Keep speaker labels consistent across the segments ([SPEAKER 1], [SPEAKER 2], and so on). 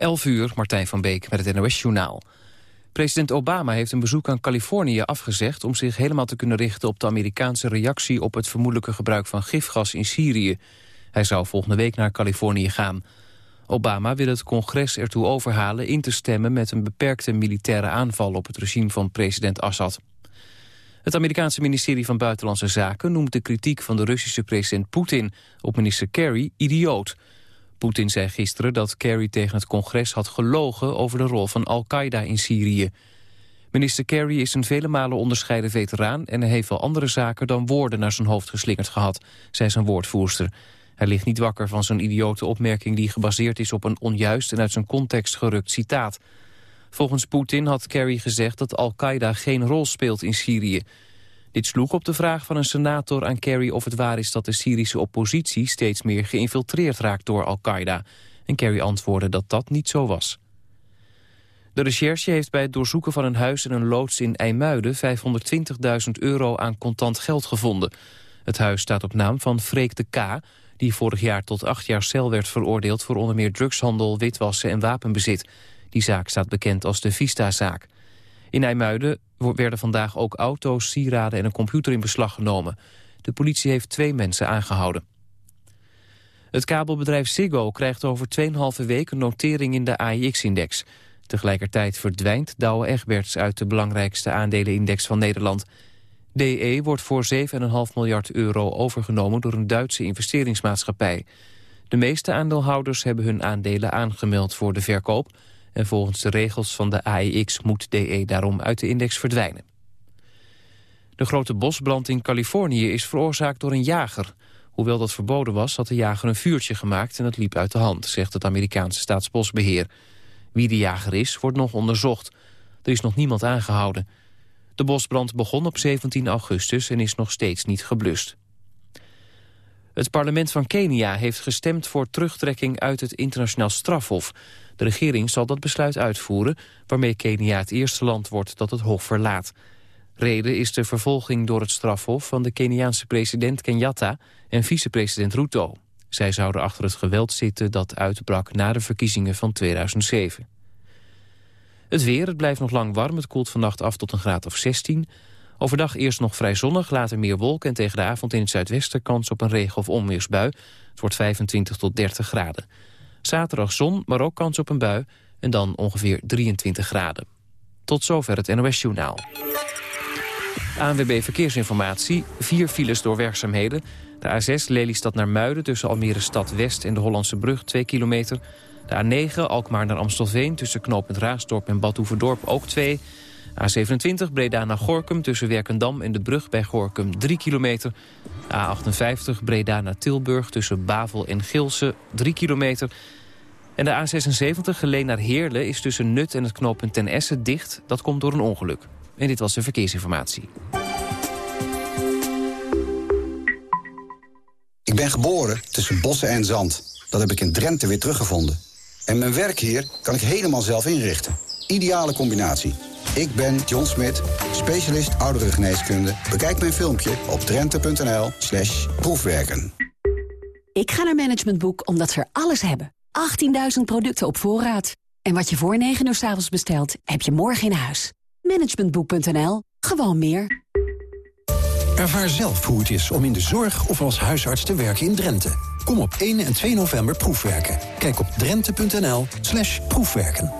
[SPEAKER 1] 11 uur, Martijn van Beek met het NOS-journaal. President Obama heeft een bezoek aan Californië afgezegd... om zich helemaal te kunnen richten op de Amerikaanse reactie... op het vermoedelijke gebruik van gifgas in Syrië. Hij zou volgende week naar Californië gaan. Obama wil het congres ertoe overhalen in te stemmen... met een beperkte militaire aanval op het regime van president Assad. Het Amerikaanse ministerie van Buitenlandse Zaken noemt de kritiek van de Russische president Poetin op minister Kerry idioot. Poetin zei gisteren dat Kerry tegen het congres had gelogen over de rol van Al-Qaeda in Syrië. Minister Kerry is een vele malen onderscheiden veteraan en heeft wel andere zaken dan woorden naar zijn hoofd geslingerd gehad, zei zijn woordvoerster. Hij ligt niet wakker van zo'n idiote opmerking die gebaseerd is op een onjuist en uit zijn context gerukt citaat. Volgens Poetin had Kerry gezegd dat Al-Qaeda geen rol speelt in Syrië. Dit sloeg op de vraag van een senator aan Kerry of het waar is dat de Syrische oppositie steeds meer geïnfiltreerd raakt door Al-Qaeda. En Kerry antwoordde dat dat niet zo was. De recherche heeft bij het doorzoeken van een huis en een loods in IJmuiden 520.000 euro aan contant geld gevonden. Het huis staat op naam van Freek de K., die vorig jaar tot acht jaar cel werd veroordeeld voor onder meer drugshandel, witwassen en wapenbezit. Die zaak staat bekend als de Vista-zaak. In IJmuiden werden vandaag ook auto's, sieraden en een computer in beslag genomen. De politie heeft twee mensen aangehouden. Het kabelbedrijf Ziggo krijgt over 2,5 weken notering in de AIX-index. Tegelijkertijd verdwijnt Douwe Egberts uit de belangrijkste aandelenindex van Nederland. DE wordt voor 7,5 miljard euro overgenomen door een Duitse investeringsmaatschappij. De meeste aandeelhouders hebben hun aandelen aangemeld voor de verkoop... En volgens de regels van de AEX moet DE daarom uit de index verdwijnen. De grote bosbrand in Californië is veroorzaakt door een jager. Hoewel dat verboden was, had de jager een vuurtje gemaakt... en het liep uit de hand, zegt het Amerikaanse staatsbosbeheer. Wie de jager is, wordt nog onderzocht. Er is nog niemand aangehouden. De bosbrand begon op 17 augustus en is nog steeds niet geblust. Het parlement van Kenia heeft gestemd voor terugtrekking uit het internationaal strafhof. De regering zal dat besluit uitvoeren, waarmee Kenia het eerste land wordt dat het hof verlaat. Reden is de vervolging door het strafhof van de Keniaanse president Kenyatta en vicepresident Ruto. Zij zouden achter het geweld zitten dat uitbrak na de verkiezingen van 2007. Het weer, het blijft nog lang warm, het koelt vannacht af tot een graad of 16. Overdag eerst nog vrij zonnig, later meer wolken... en tegen de avond in het zuidwesten kans op een regen- of onweersbui. Het wordt 25 tot 30 graden. Zaterdag zon, maar ook kans op een bui en dan ongeveer 23 graden. Tot zover het NOS-journaal. ANWB Verkeersinformatie, vier files door werkzaamheden. De A6 Lelystad naar Muiden tussen Almere Stad West en de Hollandse Brug 2 kilometer. De A9 Alkmaar naar Amstelveen tussen knooppunt Raasdorp en Badhoevedorp ook 2 A27 Breda naar Gorkum tussen Werkendam en de brug bij Gorkum 3 kilometer. A58 Breda naar Tilburg tussen Bavel en Gilsen 3 kilometer. En de A76 Geleen naar Heerlen is tussen Nut en het knooppunt Ten Essen dicht. Dat komt door een ongeluk. En dit was de verkeersinformatie.
[SPEAKER 2] Ik ben geboren tussen bossen en zand. Dat heb ik in Drenthe weer teruggevonden. En mijn werk hier kan ik helemaal zelf inrichten. Ideale combinatie. Ik ben John Smit, specialist ouderengeneeskunde. Bekijk mijn filmpje op drenthe.nl slash proefwerken.
[SPEAKER 3] Ik ga naar Management Boek omdat ze er alles hebben. 18.000 producten op voorraad. En wat je voor 9 uur s avonds bestelt, heb je morgen in huis. Managementboek.nl. Gewoon meer.
[SPEAKER 4] Ervaar zelf hoe het is om in de zorg of als huisarts te werken in Drenthe. Kom op 1 en 2 november proefwerken. Kijk op drenthe.nl slash proefwerken.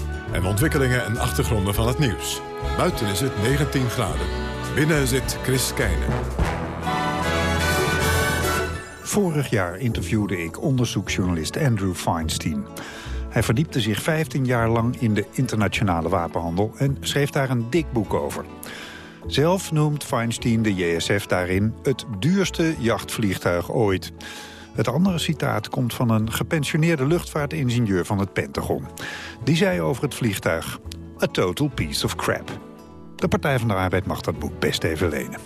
[SPEAKER 5] en ontwikkelingen en achtergronden van het nieuws. Buiten is het 19 graden. Binnen zit Chris Keijnen.
[SPEAKER 6] Vorig jaar interviewde ik onderzoeksjournalist Andrew Feinstein. Hij verdiepte zich 15 jaar lang in de internationale wapenhandel... en schreef daar een dik boek over. Zelf noemt Feinstein de JSF daarin het duurste jachtvliegtuig ooit. Het andere citaat komt van een gepensioneerde luchtvaartingenieur van het Pentagon. Die zei over het vliegtuig, a total piece of crap. De Partij van de Arbeid mag dat boek best even lenen.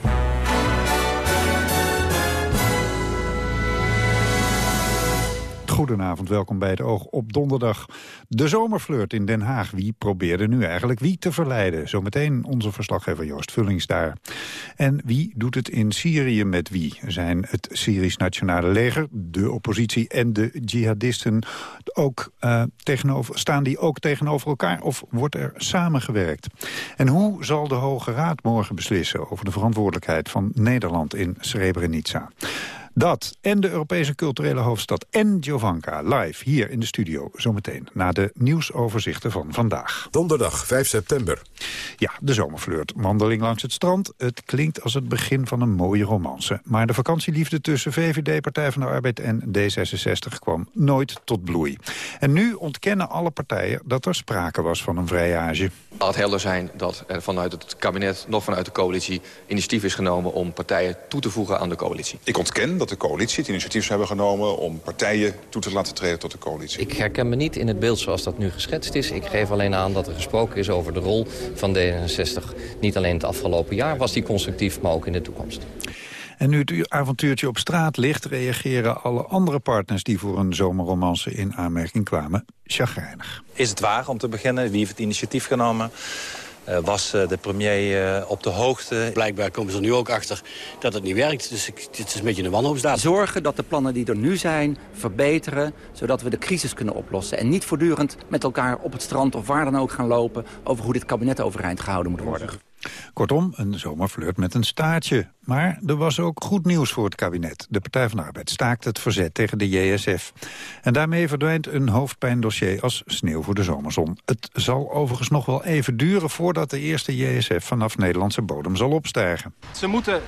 [SPEAKER 6] Goedenavond, welkom bij het Oog op donderdag. De zomerflirt in Den Haag. Wie probeerde nu eigenlijk wie te verleiden? Zometeen onze verslaggever Joost Vullings daar. En wie doet het in Syrië met wie? Zijn het Syrisch Nationale Leger, de oppositie en de jihadisten ook uh, tegenover, staan die ook tegenover elkaar of wordt er samengewerkt? En hoe zal de Hoge Raad morgen beslissen over de verantwoordelijkheid van Nederland in Srebrenica? Dat en de Europese culturele hoofdstad en Jovanka live hier in de studio zometeen na de nieuwsoverzichten van vandaag.
[SPEAKER 5] Donderdag 5 september.
[SPEAKER 6] Ja, de zomerflirt, wandeling langs het strand. Het klinkt als het begin van een mooie romance. Maar de vakantieliefde tussen VVD, Partij van de Arbeid en D66 kwam nooit tot bloei. En nu ontkennen alle partijen dat er sprake was van een vrijage.
[SPEAKER 7] Laat helder zijn dat er vanuit het kabinet, nog vanuit de coalitie... initiatief is genomen om partijen toe te voegen aan de coalitie.
[SPEAKER 8] Ik ontken dat de coalitie het initiatief hebben genomen... om partijen toe te laten treden tot de coalitie.
[SPEAKER 9] Ik herken me niet in het beeld zoals dat nu geschetst is. Ik geef alleen aan dat er gesproken is over de rol van D66. Niet alleen het afgelopen jaar was die constructief, maar ook in de toekomst.
[SPEAKER 6] En nu het avontuurtje op straat ligt... reageren alle andere partners die voor een zomerromance in aanmerking kwamen... chagrijnig.
[SPEAKER 10] Is het waar om te beginnen? Wie heeft het initiatief genomen? Uh, was uh, de premier uh, op de hoogte?
[SPEAKER 11] Blijkbaar komen ze er nu ook achter dat het niet werkt. Dus ik, het is een beetje een wanhoopsdaad.
[SPEAKER 12] Zorgen dat de plannen die er nu zijn verbeteren... zodat we de crisis kunnen oplossen. En niet voortdurend met elkaar op het strand of waar dan ook gaan lopen... over hoe dit kabinet overeind gehouden moet worden.
[SPEAKER 6] Kortom, een zomerflirt met een staartje. Maar er was ook goed nieuws voor het kabinet. De Partij van de Arbeid staakt het verzet tegen de JSF. En daarmee verdwijnt een hoofdpijndossier als sneeuw voor de zomerzon. Het zal overigens nog wel even duren voordat de eerste JSF vanaf Nederlandse bodem zal opstijgen.
[SPEAKER 13] Ze moeten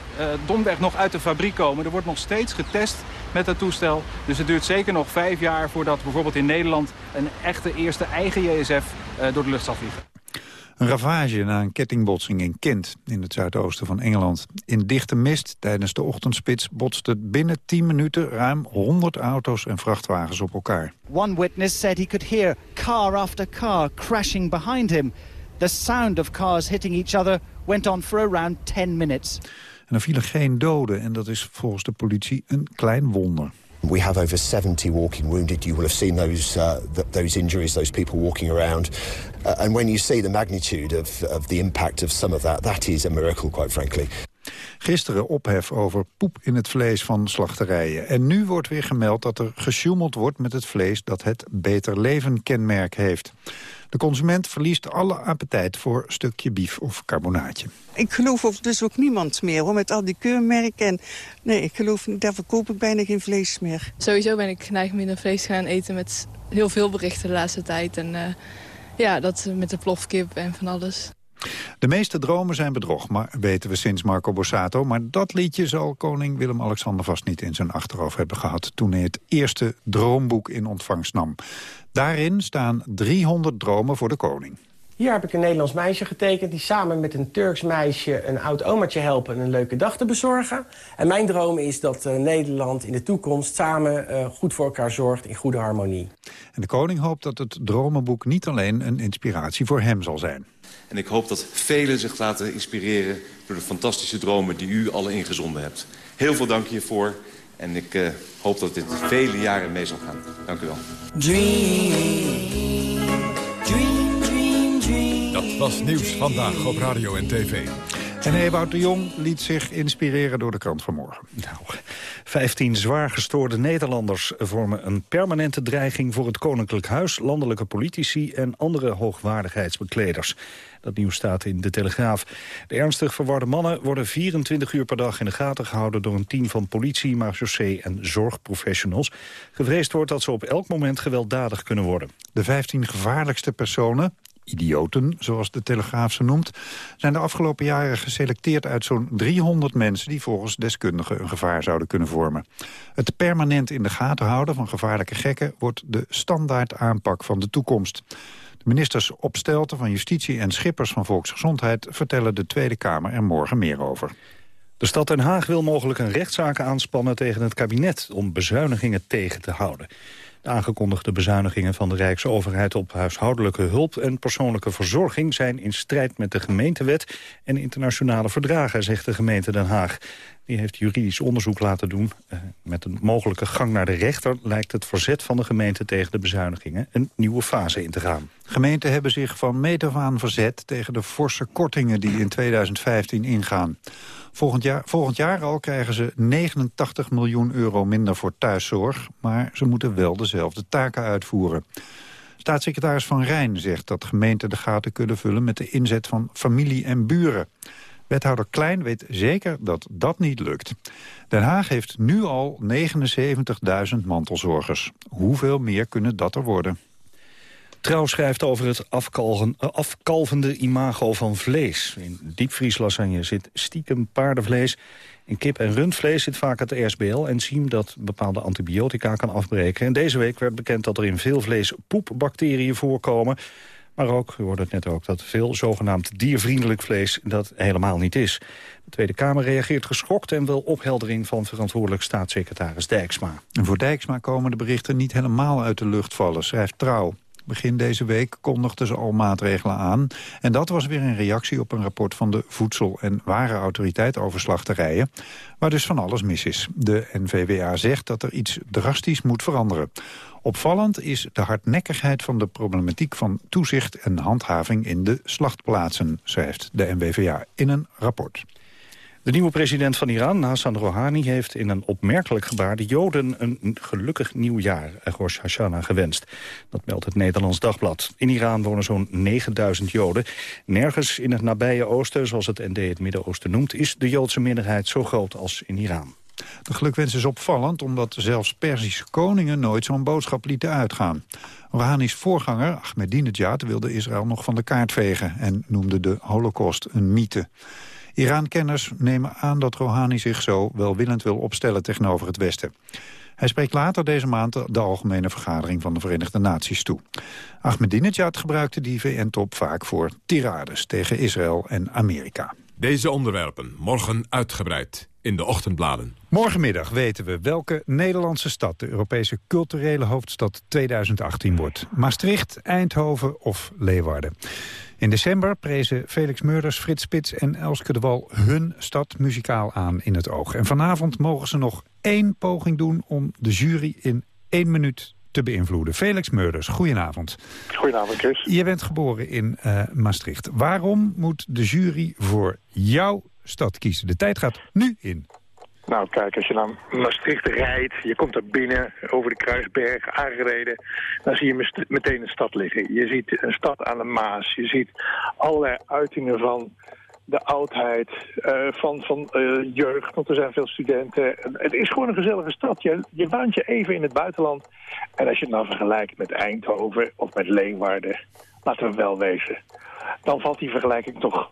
[SPEAKER 13] uh, nog uit de fabriek komen. Er wordt nog steeds getest met het toestel. Dus het duurt zeker nog vijf jaar voordat bijvoorbeeld in Nederland... een echte eerste eigen JSF uh, door de lucht zal vliegen.
[SPEAKER 6] Een ravage na een kettingbotsing in Kent, in het zuidoosten van Engeland. In dichte mist tijdens de ochtendspits botsten binnen 10 minuten ruim 100 auto's en vrachtwagens op elkaar.
[SPEAKER 14] One witness said he could hear car after car crashing behind him. The sound of cars hitting each other went on for around 10 minutes.
[SPEAKER 6] En er vielen geen doden en dat is volgens de politie een klein wonder.
[SPEAKER 15] We have over 70 walking wounded. You will have seen those, uh, th those injuries, those people walking around. Uh, and when you see the magnitude of, of the impact of some of that, that is a miracle, quite frankly.
[SPEAKER 6] Gisteren ophef over poep in het vlees van slachterijen. En nu wordt weer gemeld dat er gesjoemeld wordt met het vlees... dat het Beter Leven kenmerk heeft. De consument verliest alle appetijt voor stukje bief of carbonaatje.
[SPEAKER 16] Ik geloof dus ook niemand meer hoor, met al die keurmerken. Nee, ik geloof, daar verkoop ik bijna geen vlees meer.
[SPEAKER 17] Sowieso ben ik geneigd minder vlees gaan eten met heel veel berichten de laatste tijd. En uh, ja, dat met de plofkip en van alles.
[SPEAKER 6] De meeste dromen zijn bedrog, maar weten we sinds Marco Borsato. Maar dat liedje zal koning Willem-Alexander vast niet in zijn achterhoofd hebben gehad... toen hij het eerste droomboek in ontvangst nam. Daarin staan 300 dromen voor de koning.
[SPEAKER 18] Hier heb ik een Nederlands meisje getekend... die samen met een Turks meisje een oud omaatje helpen... een leuke dag te bezorgen. En mijn droom is dat uh, Nederland in de toekomst samen uh, goed voor elkaar zorgt... in goede harmonie.
[SPEAKER 6] En de koning hoopt dat het dromenboek niet alleen een inspiratie voor hem zal zijn.
[SPEAKER 19] En ik hoop dat velen zich laten inspireren... door de fantastische dromen die u alle ingezonden hebt. Heel veel dank hiervoor. En ik uh, hoop dat dit vele jaren mee zal gaan. Dank u wel. Dream,
[SPEAKER 5] dream, dream, dream. Dat was Nieuws Vandaag op Radio en TV.
[SPEAKER 6] En Ewout de Jong liet zich inspireren door de krant van morgen.
[SPEAKER 20] Nou, 15 zwaar gestoorde Nederlanders vormen een permanente dreiging voor het Koninklijk Huis, landelijke politici en andere hoogwaardigheidsbekleders. Dat nieuws staat in De Telegraaf. De ernstig verwarde mannen worden 24 uur per dag in de gaten gehouden... door een team van politie, marechaussee en zorgprofessionals. Gevreesd wordt dat ze op elk moment gewelddadig kunnen worden.
[SPEAKER 6] De 15 gevaarlijkste personen idioten, zoals de Telegraaf ze noemt... zijn de afgelopen jaren geselecteerd uit zo'n 300 mensen... die volgens deskundigen een gevaar zouden kunnen vormen. Het permanent in de gaten houden van gevaarlijke gekken... wordt de standaard aanpak van de toekomst. De Ministers Opstelten van Justitie en Schippers van Volksgezondheid... vertellen de Tweede Kamer er morgen meer over.
[SPEAKER 20] De stad Den Haag wil mogelijk een rechtszaak aanspannen tegen het kabinet... om bezuinigingen tegen te houden. De aangekondigde bezuinigingen van de Rijksoverheid op huishoudelijke hulp en persoonlijke verzorging zijn in strijd met de gemeentewet en internationale verdragen, zegt de gemeente Den Haag. Die heeft juridisch onderzoek laten doen. Uh, met een mogelijke gang naar de rechter lijkt het verzet van de gemeente tegen de bezuinigingen een nieuwe fase in te gaan.
[SPEAKER 6] Gemeenten hebben zich van meet aan verzet tegen de forse kortingen die in 2015 ingaan. Volgend jaar, volgend jaar al krijgen ze 89 miljoen euro minder voor thuiszorg... maar ze moeten wel dezelfde taken uitvoeren. Staatssecretaris Van Rijn zegt dat gemeenten de gaten kunnen vullen... met de inzet van familie en buren. Wethouder Klein weet zeker dat dat niet lukt. Den Haag heeft nu al 79.000 mantelzorgers. Hoeveel meer kunnen dat er worden?
[SPEAKER 20] Trouw schrijft over het uh, afkalvende imago van vlees. In diepvrieslasagne zit stiekem paardenvlees. In kip- en rundvlees zit vaak het RSBL-enzym... dat bepaalde antibiotica kan afbreken. En deze week werd bekend dat er in veel vlees poepbacteriën voorkomen... Maar ook, u hoorde het net ook, dat veel zogenaamd diervriendelijk vlees dat helemaal niet is. De Tweede Kamer reageert geschokt en wil opheldering van verantwoordelijk staatssecretaris Dijksma.
[SPEAKER 6] En voor Dijksma komen de berichten niet helemaal uit de lucht vallen, schrijft Trouw. Begin deze week kondigden ze al maatregelen aan. En dat was weer een reactie op een rapport van de Voedsel- en Warenautoriteit over slachterijen, waar dus van alles mis is. De NVWA zegt dat er iets drastisch moet veranderen. Opvallend is de hardnekkigheid van de problematiek van toezicht en handhaving in de slachtplaatsen, schrijft de NVWA in een rapport.
[SPEAKER 20] De nieuwe president van Iran, Hassan Rouhani, heeft in een opmerkelijk gebaar de Joden een gelukkig nieuwjaar, Rosh Hashanah, gewenst. Dat meldt het Nederlands Dagblad. In Iran wonen zo'n 9000 Joden. Nergens in het nabije oosten, zoals het ND het Midden-Oosten noemt, is de Joodse minderheid zo groot als in Iran.
[SPEAKER 6] De gelukwens is opvallend omdat zelfs Perzische koningen nooit zo'n boodschap lieten uitgaan. Rouhani's voorganger, Ahmadinejad, wilde Israël nog van de kaart vegen en noemde de holocaust een mythe. Iran-kenners nemen aan dat Rouhani zich zo welwillend wil opstellen tegenover het Westen. Hij spreekt later deze maand de Algemene Vergadering van de Verenigde Naties toe. Ahmadinejad gebruikte die VN-top vaak voor tirades tegen Israël en Amerika.
[SPEAKER 5] Deze onderwerpen morgen uitgebreid in de ochtendbladen.
[SPEAKER 6] Morgenmiddag weten we welke Nederlandse stad de Europese culturele hoofdstad 2018 wordt. Maastricht, Eindhoven of Leeuwarden. In december prezen Felix Meurders, Frits Spits en Elske de Wal hun stad muzikaal aan in het oog. En vanavond mogen ze nog één poging doen om de jury in één minuut te beïnvloeden. Felix Meurders, goedenavond.
[SPEAKER 21] Goedenavond, Chris.
[SPEAKER 6] Je bent geboren in uh, Maastricht. Waarom moet de jury voor jouw stad kiezen? De tijd gaat nu in.
[SPEAKER 21] Nou, kijk, als je naar Maastricht rijdt, je komt er binnen, over de Kruisberg, aangereden, dan zie je meteen een stad liggen. Je ziet een stad aan de Maas, je ziet allerlei uitingen van de oudheid, uh, van, van uh, jeugd, want er zijn veel studenten. Het is gewoon een gezellige stad. Je, je waant je even in het buitenland. En als je het nou vergelijkt met Eindhoven of met Leeuwarden, laten we wel wezen, dan valt die vergelijking toch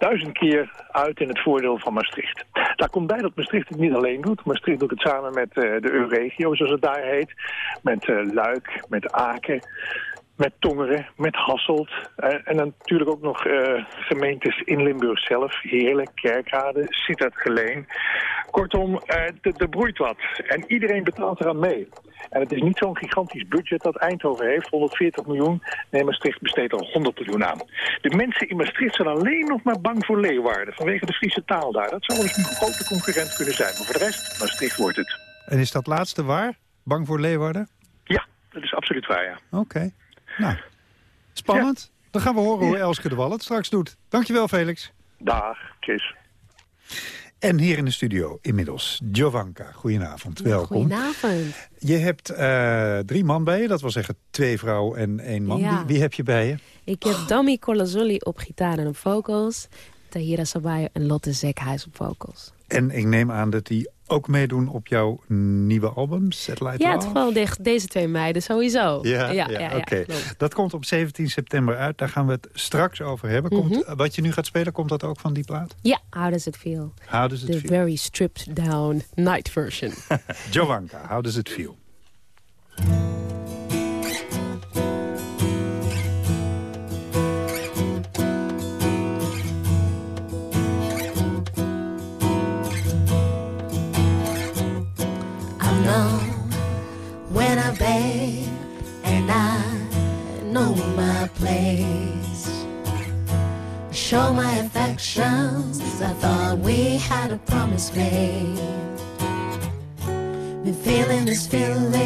[SPEAKER 21] duizend keer uit in het voordeel van Maastricht. Daar komt bij dat Maastricht het niet alleen doet. Maastricht doet het samen met uh, de Euregio, zoals het daar heet. Met uh, Luik, met Aken, met Tongeren, met Hasselt. Uh, en dan natuurlijk ook nog gemeentes in Limburg zelf. Heerlijk, Kerkrade, Sittard Geleen. Kortom, er broeit wat. En iedereen betaalt eraan mee. En het is niet zo'n gigantisch budget dat Eindhoven heeft, 140 miljoen. Nee, Maastricht besteedt al 100 miljoen aan. De mensen in Maastricht zijn alleen nog maar bang voor Leeuwarden, vanwege de Friese taal daar. Dat zou eens een grote concurrent kunnen zijn. Maar voor de rest, Maastricht wordt het.
[SPEAKER 6] En is dat laatste waar? Bang voor Leeuwarden?
[SPEAKER 21] Ja, dat is absoluut waar, ja.
[SPEAKER 6] Oké. Okay. Nou, spannend. Ja. Dan gaan we horen hoe Elske de Wal het straks doet. Dankjewel, Felix.
[SPEAKER 21] Dag, Chris.
[SPEAKER 6] En hier in de studio inmiddels Jovanka. Goedenavond, welkom.
[SPEAKER 22] Goedenavond.
[SPEAKER 6] Je hebt uh, drie man bij je, dat wil zeggen twee vrouwen en één man.
[SPEAKER 22] Ja.
[SPEAKER 6] Wie, wie, heb je bij je?
[SPEAKER 22] Ik heb Dami Colazoli op gitaar en op vocals. Tahira Sabayo en Lotte Zekhuis op vocals.
[SPEAKER 6] En ik neem aan dat die ook meedoen op jouw nieuwe album, Satellite
[SPEAKER 22] Ja,
[SPEAKER 6] Love?
[SPEAKER 22] toch wel de, deze twee meiden sowieso.
[SPEAKER 6] Ja, ja,
[SPEAKER 22] ja, ja
[SPEAKER 6] oké. Dat komt op 17 september uit. Daar gaan we het straks over hebben. Komt,
[SPEAKER 22] Mhm.
[SPEAKER 6] Wat je nu gaat spelen, komt dat ook van die plaat?
[SPEAKER 22] Ja, How Does It Feel?
[SPEAKER 6] How Does It
[SPEAKER 22] The
[SPEAKER 6] Feel?
[SPEAKER 22] very stripped down night version.
[SPEAKER 6] Jovanka, How Does It Feel?
[SPEAKER 23] when I beg and I know my place. Show my affections, I thought we had a promise made. Been feeling this feeling.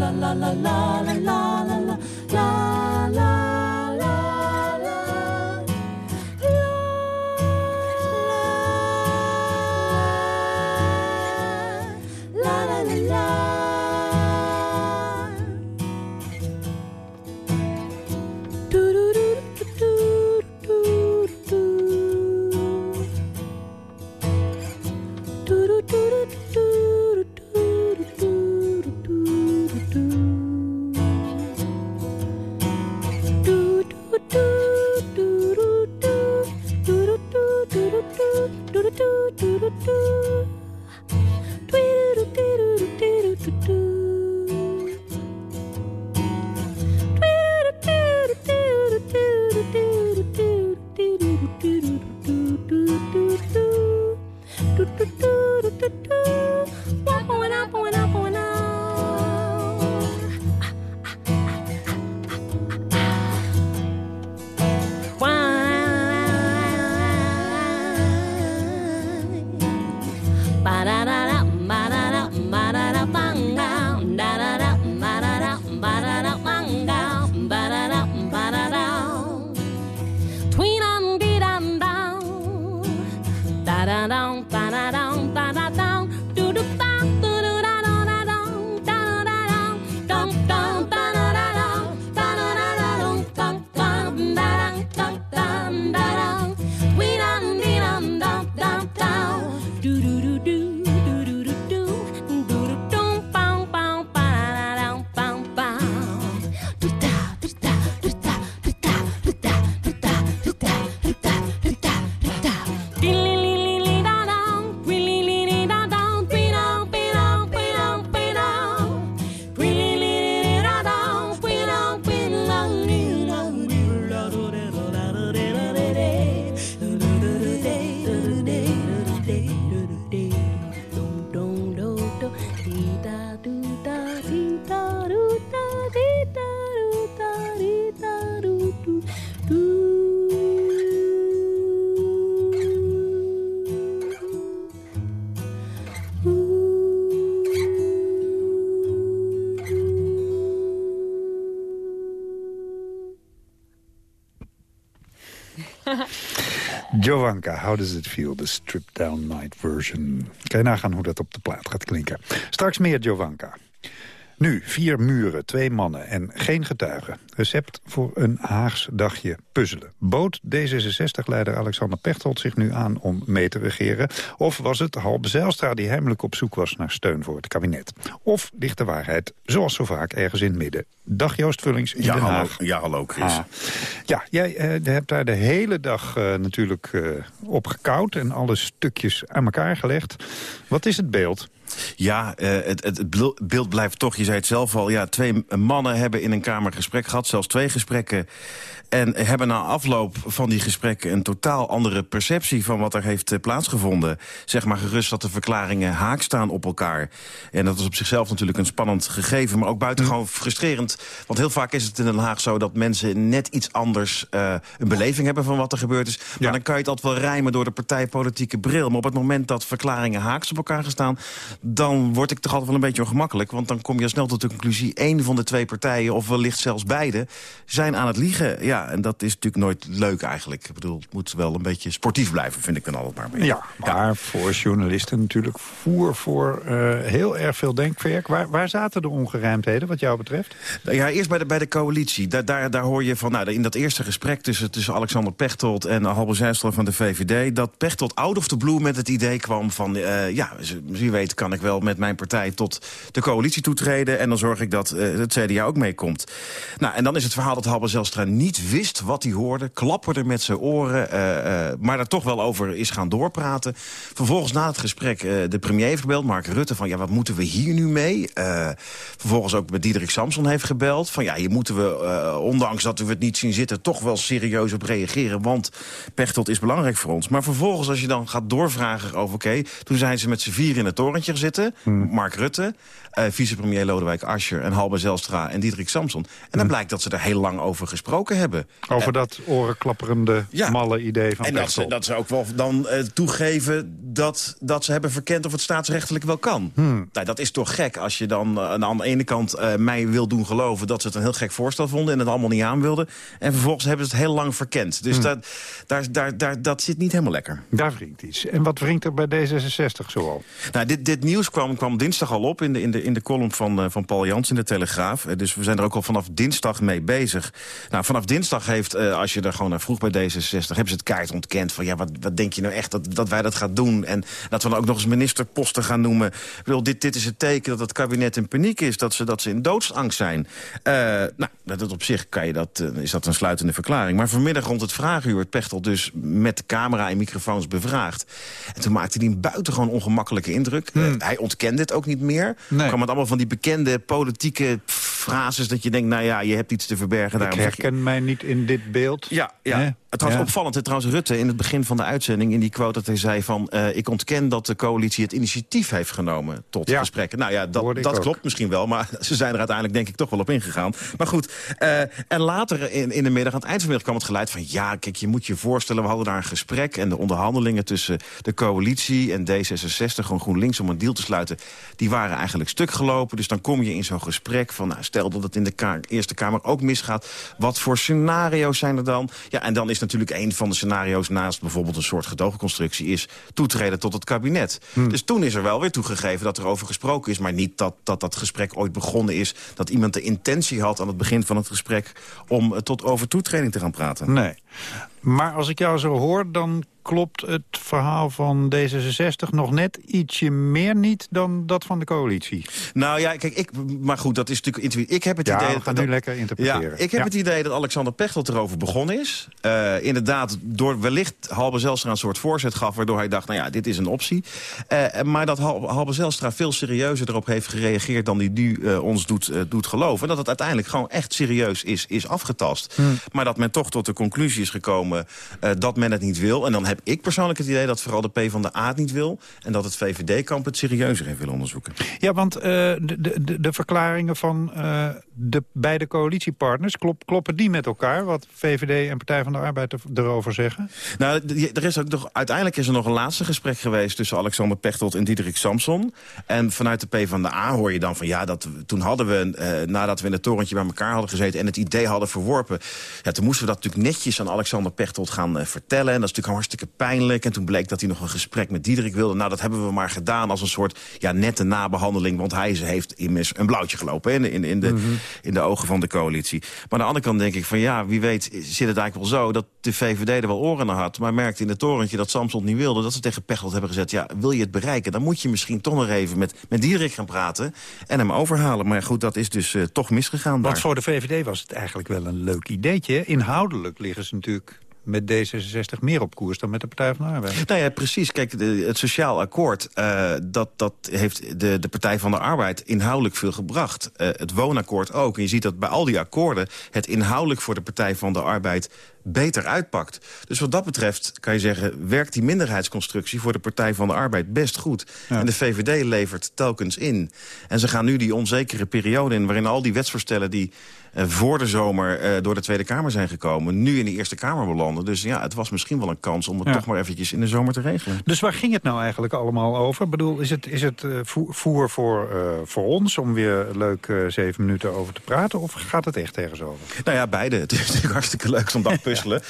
[SPEAKER 23] la la la la la la.
[SPEAKER 6] Jovanka, How Does It Feel, the stripped down Night version. Kan je nagaan hoe dat op de plaat gaat klinken. Straks meer Jovanka. Nu, vier muren, twee mannen en geen getuigen. Recept voor een Haags dagje puzzelen. Bood D66-leider Alexander Pechtold zich nu aan om mee te regeren? Of was het Halbe Zijlstra die heimelijk op zoek was naar steun voor het kabinet? Of ligt de waarheid, zoals zo vaak, ergens in het midden? Dag Joost Vullings in
[SPEAKER 24] ja,
[SPEAKER 6] Den
[SPEAKER 24] hallo,
[SPEAKER 6] Haag.
[SPEAKER 24] ja, hallo Chris.
[SPEAKER 6] Ah. Ja, jij eh, hebt daar de hele dag eh, natuurlijk eh, op gekoud... en alle stukjes aan elkaar gelegd. Wat is het beeld?
[SPEAKER 24] Ja, eh, het, beeld blijft toch, je zei het zelf al... Ja, twee mannen hebben in een kamer gesprek gehad, zelfs twee gesprekken... en hebben na afloop van die gesprekken... een totaal andere perceptie van wat er heeft eh, plaatsgevonden. Zeg maar gerust dat de verklaringen haak staan op elkaar. En dat is op zichzelf natuurlijk een spannend gegeven... maar ook buitengewoon frustrerend. Want heel vaak is het in Den Haag zo dat mensen net iets anders... eh, een beleving hebben van wat er gebeurd is. Maar dan kan je het altijd wel rijmen door de partijpolitieke bril. Maar op het moment dat verklaringen haaks op elkaar gaan staan dan word ik toch altijd wel een beetje ongemakkelijk. Want dan kom je snel tot de conclusie... één van de twee partijen, of wellicht zelfs beide... zijn aan het liegen. Ja, en dat is natuurlijk nooit leuk eigenlijk. Ik bedoel, het moet wel een beetje sportief blijven, vind ik dan altijd maar. Mee.
[SPEAKER 6] Ja, maar voor journalisten natuurlijk voer voor eh, heel erg veel denkwerk. Waar, waar zaten de ongerijmdheden wat jou betreft?
[SPEAKER 24] Ja, eerst bij de, bij de coalitie. Daar, daar, daar hoor je van, nou, in dat eerste gesprek tussen, tussen Alexander Pechtold en Halbe Zijstra van de VVD... dat Pechtold out of the blue met het idee kwam van... eh, ja, wie weet kan ik wel met mijn partij tot de coalitie toetreden... en dan zorg ik dat eh, het CDA ook meekomt. Nou, en dan is het verhaal dat Halbe Zijlstra niet wist wat hij hoorde... klapperde met zijn oren, eh, eh, maar er toch wel over is gaan doorpraten. Vervolgens na het gesprek de premier heeft gebeld, Mark Rutte... van ja, wat moeten we hier nu mee? Vervolgens ook met Diederik Samson heeft gebeld... van ja, hier moeten we, ondanks dat we het niet zien zitten... toch wel serieus op reageren, want Pechtold is belangrijk voor ons. Maar vervolgens, als je dan gaat doorvragen over... oké, toen zijn ze met z'n vier in het torentje zitten... Mark Rutte, eh, vicepremier Lodewijk Asscher... en Halbe Zelstra en Diederik Samson. En dan blijkt dat ze er heel lang over gesproken hebben.
[SPEAKER 6] Over dat orenklapperende, malle idee van
[SPEAKER 24] En dat ze, dat ze ook wel dan eh, toegeven dat, dat ze hebben verkend of het staatsrechtelijk wel kan.
[SPEAKER 6] Hmm.
[SPEAKER 24] Nou, dat is toch gek als je dan eh, aan de ene kant eh, mij wil doen geloven... dat ze het een heel gek voorstel vonden en het allemaal niet aan wilden. En vervolgens hebben ze het heel lang verkend. Dus
[SPEAKER 6] Hmm.
[SPEAKER 24] dat, daar, daar, daar, dat zit niet helemaal lekker.
[SPEAKER 6] Daar wringt iets. En wat wringt er bij D66 zoal?
[SPEAKER 24] Nou, dit, dit nieuws kwam, kwam dinsdag al op in de, in de, in de column van, eh, van Paul Jans in de Telegraaf. Eh, dus we zijn er ook al vanaf dinsdag mee bezig. Nou, vanaf dinsdag heeft, eh, als je er gewoon naar vroeg bij D66... hebben ze het kaart ontkend van, ja, wat, wat denk je nou echt dat, dat wij dat gaan doen? En dat we dan ook nog eens ministerposten gaan noemen. Ik bedoel, dit, dit is het teken dat het kabinet in paniek is. Dat ze, dat ze in doodsangst zijn. Nou, dat op zich kan je dat, is dat een sluitende verklaring. Maar vanmiddag rond het vraaguur werd Pechtold dus met de camera en microfoons bevraagd. En toen maakte hij een buitengewoon ongemakkelijke indruk. Eh, hij ontkende het ook niet meer.
[SPEAKER 6] Nee.
[SPEAKER 24] Kwam het allemaal van die bekende politieke frases... dat je denkt, nou ja, je hebt iets te verbergen.
[SPEAKER 6] Ik
[SPEAKER 24] je-
[SPEAKER 6] herken mij niet in dit beeld.
[SPEAKER 24] ja, ja. Was
[SPEAKER 6] Ja.
[SPEAKER 24] opvallend, hè, trouwens Rutte in het begin van de uitzending... in die quote dat hij zei van... eh, ik ontken dat de coalitie het initiatief heeft genomen tot
[SPEAKER 6] Ja.
[SPEAKER 24] gesprekken. Nou ja, dat, dat klopt misschien wel, maar ze zijn er uiteindelijk denk ik toch wel op ingegaan. Maar goed, eh, en later in, in de middag, aan het eind van de middag kwam het geluid van... ja, kijk, je moet je voorstellen, we hadden daar een gesprek... en de onderhandelingen tussen de coalitie en D66, gewoon GroenLinks... om een deal te sluiten, die waren eigenlijk stuk gelopen. Dus dan kom je in zo'n gesprek van, nou, stel dat het in de Ka- Eerste Kamer ook misgaat... wat voor scenario's zijn er dan? Ja, en dan is natuurlijk een van de scenario's naast bijvoorbeeld een soort gedoogconstructie... is toetreden tot het kabinet. Dus toen is er wel weer toegegeven dat er over gesproken is... maar niet dat dat, dat gesprek ooit begonnen is... dat iemand de intentie had aan het begin van het gesprek... om eh, tot over toetreding te gaan praten.
[SPEAKER 6] Nee. Maar als ik jou zo hoor, dan klopt het verhaal van D66 nog net ietsje meer niet dan dat van de coalitie.
[SPEAKER 24] Nou ja, kijk, ik, maar goed, dat is natuurlijk intuïtief. Ik heb het
[SPEAKER 6] Ja,
[SPEAKER 24] idee
[SPEAKER 6] we
[SPEAKER 24] dat-
[SPEAKER 6] gaan
[SPEAKER 24] dat,
[SPEAKER 6] nu lekker interpreteren.
[SPEAKER 24] Ja, ik heb
[SPEAKER 6] Ja.
[SPEAKER 24] het idee dat Alexander Pechtold erover begonnen is. Eh, inderdaad, door wellicht Halbe Zelstra een soort voorzet gaf... waardoor hij dacht, nou ja, dit is een optie. Eh, maar dat Hal- Halbe Zelstra veel serieuzer erop heeft gereageerd... dan hij nu eh, ons doet, doet geloven. En dat het uiteindelijk gewoon echt serieus is, is afgetast. Maar dat men toch tot de conclusie is gekomen eh, dat men het niet wil. En dan heb ik persoonlijk het idee dat vooral de P van de A het niet wil... en dat het VVD-kamp het serieuzer heeft willen onderzoeken.
[SPEAKER 6] Ja, want eh, de, de, de verklaringen van eh, de beide coalitiepartners... Klop, kloppen die met elkaar, wat VVD en Partij van de Arbeid er- erover zeggen?
[SPEAKER 24] Nou, er is ook nog, uiteindelijk is er nog een laatste gesprek geweest... tussen Alexander Pechtold en Diederik Samson. En vanuit de PvdA hoor je dan van... ja, dat, toen hadden we, nadat we in het torentje bij elkaar hadden gezeten... en het idee hadden verworpen... Ja, toen moesten we dat natuurlijk netjes aan Alexander Pechtold Pechtold gaan eh, vertellen. En dat is natuurlijk hartstikke pijnlijk. En toen bleek dat hij nog een gesprek met Diederik wilde. Nou, dat hebben we maar gedaan als een soort ja, nette nabehandeling. Want hij heeft immers een blauwtje gelopen in, in, in, de,
[SPEAKER 6] Mhm.
[SPEAKER 24] in de ogen van de coalitie. Maar aan de andere kant denk ik van ja, wie weet zit het eigenlijk wel zo... dat de VVD er wel oren naar had. Maar merkte in het torentje dat Samson het niet wilde... dat ze tegen Pechtold hebben gezegd, ja, wil je het bereiken... dan moet je misschien toch nog even met, met Diederik gaan praten... en hem overhalen. Maar goed, dat is dus eh, toch misgegaan daar.
[SPEAKER 6] Want voor de VVD was het eigenlijk wel een leuk ideetje. Inhoudelijk liggen ze natuurlijk met D66 meer op koers dan met de Partij van de Arbeid.
[SPEAKER 24] Nou ja, precies. Kijk, de, het sociaal akkoord, eh, dat, dat heeft de, de Partij van de Arbeid inhoudelijk veel gebracht. Eh, het woonakkoord ook. En je ziet dat bij al die akkoorden het inhoudelijk voor de Partij van de Arbeid beter uitpakt. Dus wat dat betreft kan je zeggen... werkt die minderheidsconstructie voor de Partij van de Arbeid best goed. En de VVD levert telkens in. En ze gaan nu die onzekere periode in... waarin al die wetsvoorstellen die voor de zomer eh, door de Tweede Kamer zijn gekomen... nu in de Eerste Kamer belanden. Dus ja, het was misschien wel een kans om het
[SPEAKER 6] Ja.
[SPEAKER 24] toch maar eventjes in de zomer te regelen.
[SPEAKER 6] Dus waar ging het nou eigenlijk allemaal over? Ik bedoel, is het, is het eh, voer, voor, eh, voor ons om weer leuk eh, zeven minuten over te praten? Of gaat het echt ergens over?
[SPEAKER 24] Nou ja, beide. Het is natuurlijk hartstikke leuk zo'n dag puzzelen.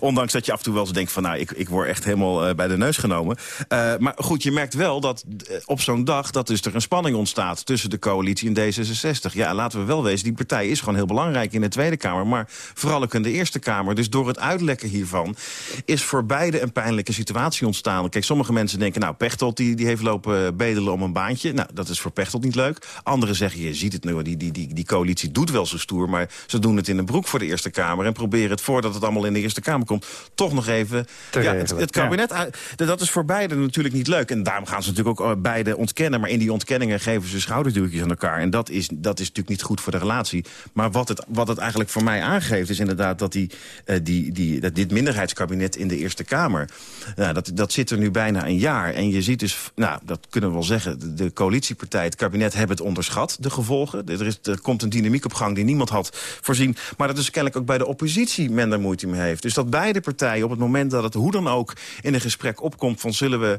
[SPEAKER 24] Ondanks dat je af en toe wel eens denkt van... nou, ik, ik word echt helemaal eh, bij de neus genomen. Eh, maar goed, je merkt wel dat eh, op zo'n dag... dat dus er een spanning ontstaat tussen de coalitie en D66. Ja, laten we wel wezen, die partij is gewoon heel belangrijk in de Tweede Kamer... maar vooral ook in de Eerste Kamer. Dus door het uitlekken hiervan is voor beide een pijnlijke situatie ontstaan. Kijk, sommige mensen denken, nou, Pechtold die, die heeft lopen bedelen om een baantje. Nou, dat is voor Pechtold niet leuk. Anderen zeggen, je ziet het nu, die, die, die, die coalitie doet wel zo stoer... maar ze doen het in een broek voor de Eerste Kamer... en proberen het voordat het allemaal in de Eerste Kamer komt... toch nog even
[SPEAKER 6] Te
[SPEAKER 24] ja, het, kabinet... uit- Dat is voor beiden natuurlijk niet leuk. En daarom gaan ze natuurlijk ook eh, beide ontkennen. Maar in die ontkenningen geven ze schouderduwtjes aan elkaar. En dat is, dat is natuurlijk niet goed voor de relatie. Maar wat het, wat het eigenlijk voor mij aangeeft... is inderdaad dat, die, eh, die, die, dat dit minderheidskabinet in de Eerste Kamer... Nou, dat, dat zit er nu bijna een jaar. En je ziet dus, nou, dat kunnen we wel zeggen... de, coalitiepartij, het kabinet hebben het onderschat, de gevolgen. Er, is, er komt een dynamiek op gang die niemand had voorzien. Maar dat is kennelijk ook bij de oppositie men er moeite mee heeft. Dus dat beide partijen op het moment dat het hoe dan ook... in een gesprek opkomt van zullen we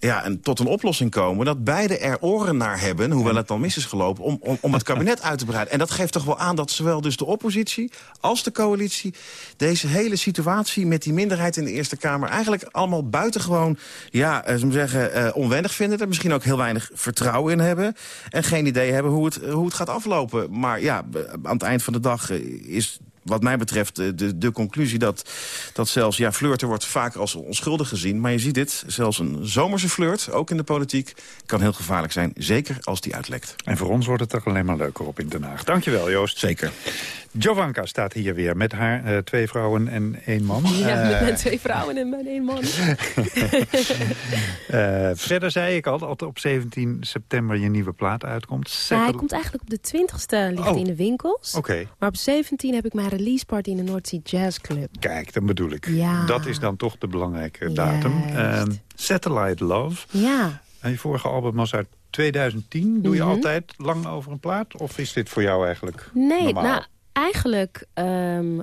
[SPEAKER 24] ja, een, tot een oplossing komen... dat beide er oren naar hebben, hoewel het dan mis is gelopen... om, om, om het kabinet uit te breiden. En dat geeft toch wel aan dat zowel dus de oppositie als de coalitie... deze hele situatie met die minderheid in de Eerste Kamer... eigenlijk allemaal buitengewoon ja, eh, we zeggen, eh, onwennig vinden. Er misschien ook heel weinig vertrouwen in hebben. En geen idee hebben hoe het, hoe het gaat aflopen. Maar ja, b- aan het eind van de dag eh, is wat mij betreft eh, de, de conclusie dat, dat zelfs... ja, flirten wordt vaak als onschuldig gezien. Maar je ziet dit, zelfs een zomerse flirt, ook in de politiek... kan heel gevaarlijk zijn, zeker als die uitlekt.
[SPEAKER 6] En voor ons wordt het toch alleen maar leuker op in Den Haag. Dankjewel, Joost.
[SPEAKER 24] Zeker.
[SPEAKER 6] Jovanka staat hier weer met haar eh, twee vrouwen en één man.
[SPEAKER 22] Ja, met
[SPEAKER 6] Eh,
[SPEAKER 22] mijn twee vrouwen en mijn één man.
[SPEAKER 6] eh, verder zei ik al dat op 17 september je nieuwe plaat uitkomt.
[SPEAKER 22] Nou, hij komt eigenlijk op de 20ste, ligt
[SPEAKER 6] Oh.
[SPEAKER 22] in de winkels.
[SPEAKER 6] Oké.
[SPEAKER 22] Maar op 17 heb ik mijn release party in de North Sea Jazz Club.
[SPEAKER 6] Kijk, dan bedoel ik.
[SPEAKER 22] Ja.
[SPEAKER 6] Dat is dan toch de belangrijke datum. Ehm, Satellite Love.
[SPEAKER 22] Ja.
[SPEAKER 6] En je vorige album was uit 2010. Doe je
[SPEAKER 22] Mhm.
[SPEAKER 6] altijd lang over een plaat? Of is dit voor jou eigenlijk
[SPEAKER 22] Nee,
[SPEAKER 6] normaal?
[SPEAKER 22] nou, eigenlijk... ehm,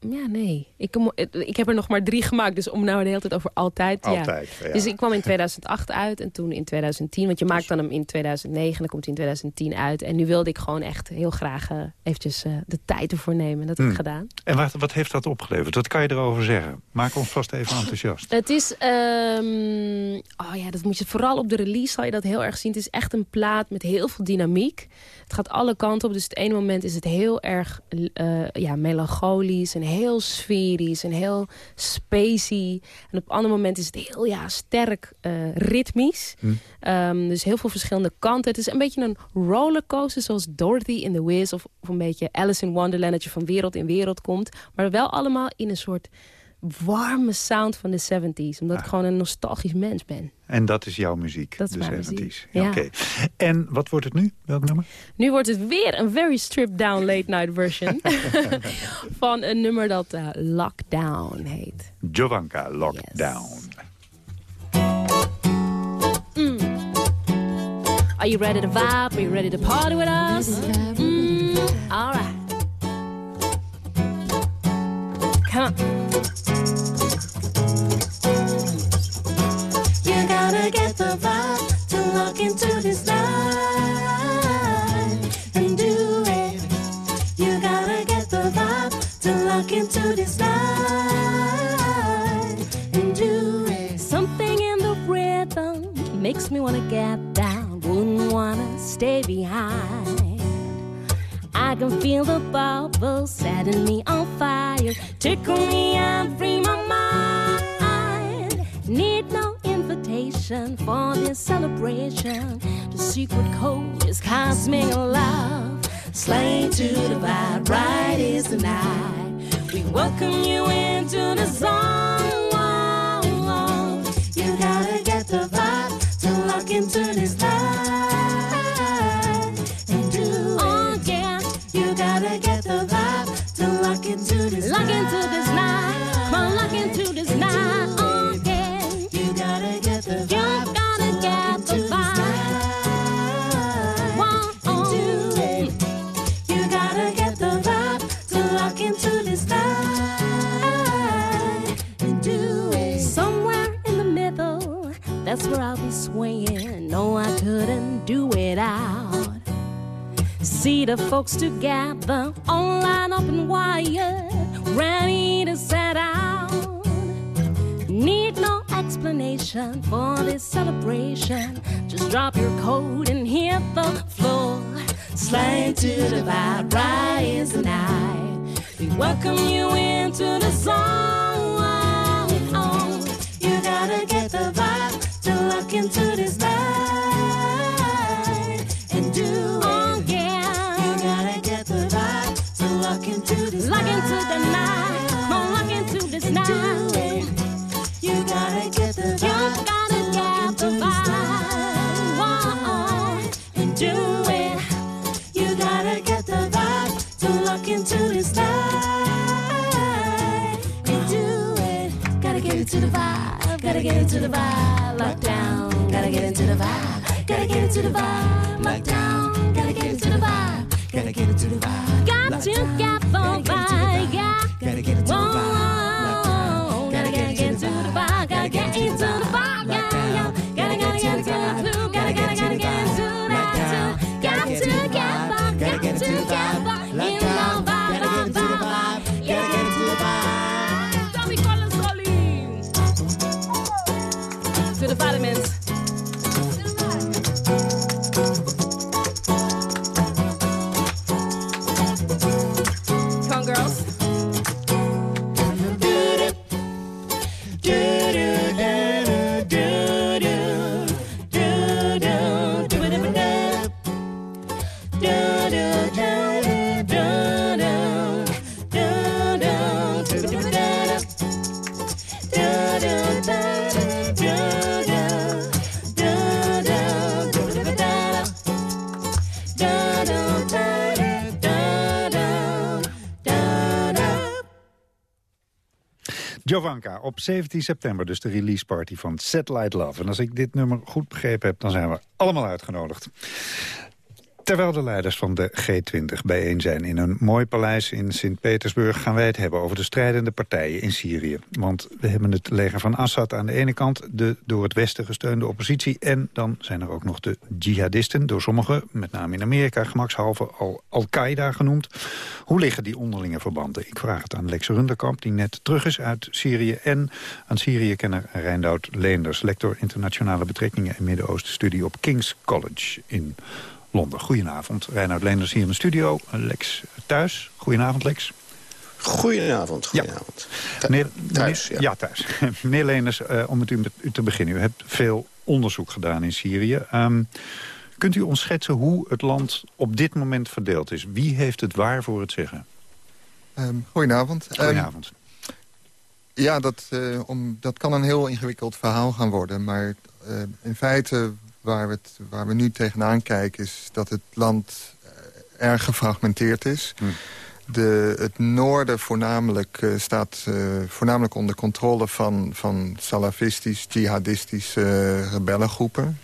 [SPEAKER 22] ja, nee. Ik, ik heb er nog maar drie gemaakt, dus om nou de hele tijd over altijd...
[SPEAKER 6] Altijd,
[SPEAKER 22] ja.
[SPEAKER 6] ja.
[SPEAKER 22] Dus ik kwam in 2008 uit en toen in 2010. Want je maakt dan hem in 2009 en dan komt hij in 2010 uit. En nu wilde ik gewoon echt heel graag eh, eventjes eh, de tijd ervoor nemen. Dat heb ik
[SPEAKER 6] Hmm.
[SPEAKER 22] gedaan.
[SPEAKER 6] En wat, wat heeft dat opgeleverd? Wat kan je erover zeggen? Maak ons vast even enthousiast.
[SPEAKER 22] Het is, ehm, oh ja, dat moet je vooral op de release zal je dat heel erg zien. Het is echt een plaat met heel veel dynamiek. Het gaat alle kanten op. Dus het ene moment is het heel erg eh, ja, melancholisch en heel sferisch en heel spacey. En op een ander moment is het heel ja, sterk eh, ritmisch.
[SPEAKER 6] Hm.
[SPEAKER 22] Ehm, dus heel veel verschillende kanten. Het is een beetje een rollercoaster zoals Dorothy in The Wiz... of, of een beetje Alice in Wonderland dat je van wereld in wereld komt. Maar wel allemaal in een soort warme sound van de 70s. Omdat ik gewoon een nostalgisch mens ben.
[SPEAKER 6] En dat is jouw muziek,
[SPEAKER 22] Dat is
[SPEAKER 6] de
[SPEAKER 22] mijn
[SPEAKER 6] 70s.
[SPEAKER 22] muziek,
[SPEAKER 6] Ja,
[SPEAKER 22] ja.
[SPEAKER 6] Oké. En wat wordt het nu? Welk nummer?
[SPEAKER 22] Nu wordt het weer een very stripped down late night version. van een nummer dat eh, Lockdown heet.
[SPEAKER 6] Jovanka Lockdown.
[SPEAKER 22] Are you ready to vibe? Are you ready to party with us? Mm, all right. Come on.
[SPEAKER 23] You gotta get the vibe to lock into this night and do it. You gotta get the vibe to lock into this night and do it.
[SPEAKER 25] Something in the rhythm makes me wanna get down, wouldn't wanna stay behind. I can feel the bubbles setting me on fire, tickle me and free my mind. Need no invitation for this celebration. The secret code is cosmic love. Slave to the vibe, right is the night. We welcome you into the zone.
[SPEAKER 23] You gotta get the vibe to lock into this night
[SPEAKER 25] See the folks together, all lined up and wired, ready to set out. Need no explanation for this celebration. Just drop your coat and hit the floor. Slide to the vibe, is the night. We welcome you into the zone.
[SPEAKER 23] You gotta get the vibe to lock into this night into this
[SPEAKER 25] Lock
[SPEAKER 23] night.
[SPEAKER 25] into the night. On, lock into this
[SPEAKER 23] and
[SPEAKER 25] night.
[SPEAKER 23] it. You gotta get the
[SPEAKER 25] You gotta get the vibe.
[SPEAKER 23] night and do it. You gotta get the vibe to lock into this night and do it.
[SPEAKER 25] Gotta get into the vibe. Gotta get into the vibe. Lock down. Gotta get into the vibe. Gotta get into the vibe. Lock down. Gotta get into the vibe.
[SPEAKER 23] Gotta get into the vibe.
[SPEAKER 25] Got to get the vibe.
[SPEAKER 23] Vibe.
[SPEAKER 6] Op 17 september dus de release party van Satellite Love. En als ik dit nummer goed begrepen heb, dan zijn we allemaal uitgenodigd. Terwijl de leiders van de G20 bijeen zijn in een mooi paleis in Sint-Petersburg... gaan wij het hebben over de strijdende partijen in Syrië. Want we hebben het leger van Assad aan de ene kant... de door het Westen gesteunde oppositie... en dan zijn er ook nog de jihadisten, door sommigen... met name in Amerika gemakshalve al Al-Qaeda genoemd. Hoe liggen die onderlinge verbanden? Ik vraag het aan Lex Runderkamp, die net terug is uit Syrië... en aan Syrië-kenner Reinoud Leenders... lector internationale betrekkingen en Midden-Oosten-studie... op King's College in Londen. Goedenavond, Reinoud Leenders hier in de studio. Lex thuis. Goedenavond, Lex.
[SPEAKER 26] Goedenavond, goedenavond.
[SPEAKER 6] Meneer,
[SPEAKER 26] Thuis,
[SPEAKER 6] meneer- ja. thuis. meneer Leenders, eh, om met u, met u te beginnen. U hebt veel onderzoek gedaan in Syrië. Ehm, kunt u ons schetsen hoe het land op dit moment verdeeld is? Wie heeft het waar voor het zeggen?
[SPEAKER 27] Ehm, goedenavond. Ehm,
[SPEAKER 6] Goedenavond.
[SPEAKER 27] ja, dat, eh, om, dat kan een heel ingewikkeld verhaal gaan worden. Maar eh, in feite waar we, het, waar we nu tegenaan kijken... is dat het land eh, erg gefragmenteerd is. De, het noorden voornamelijk, eh, staat eh, voornamelijk onder controle van, van salafistisch, jihadistische rebellengroepen.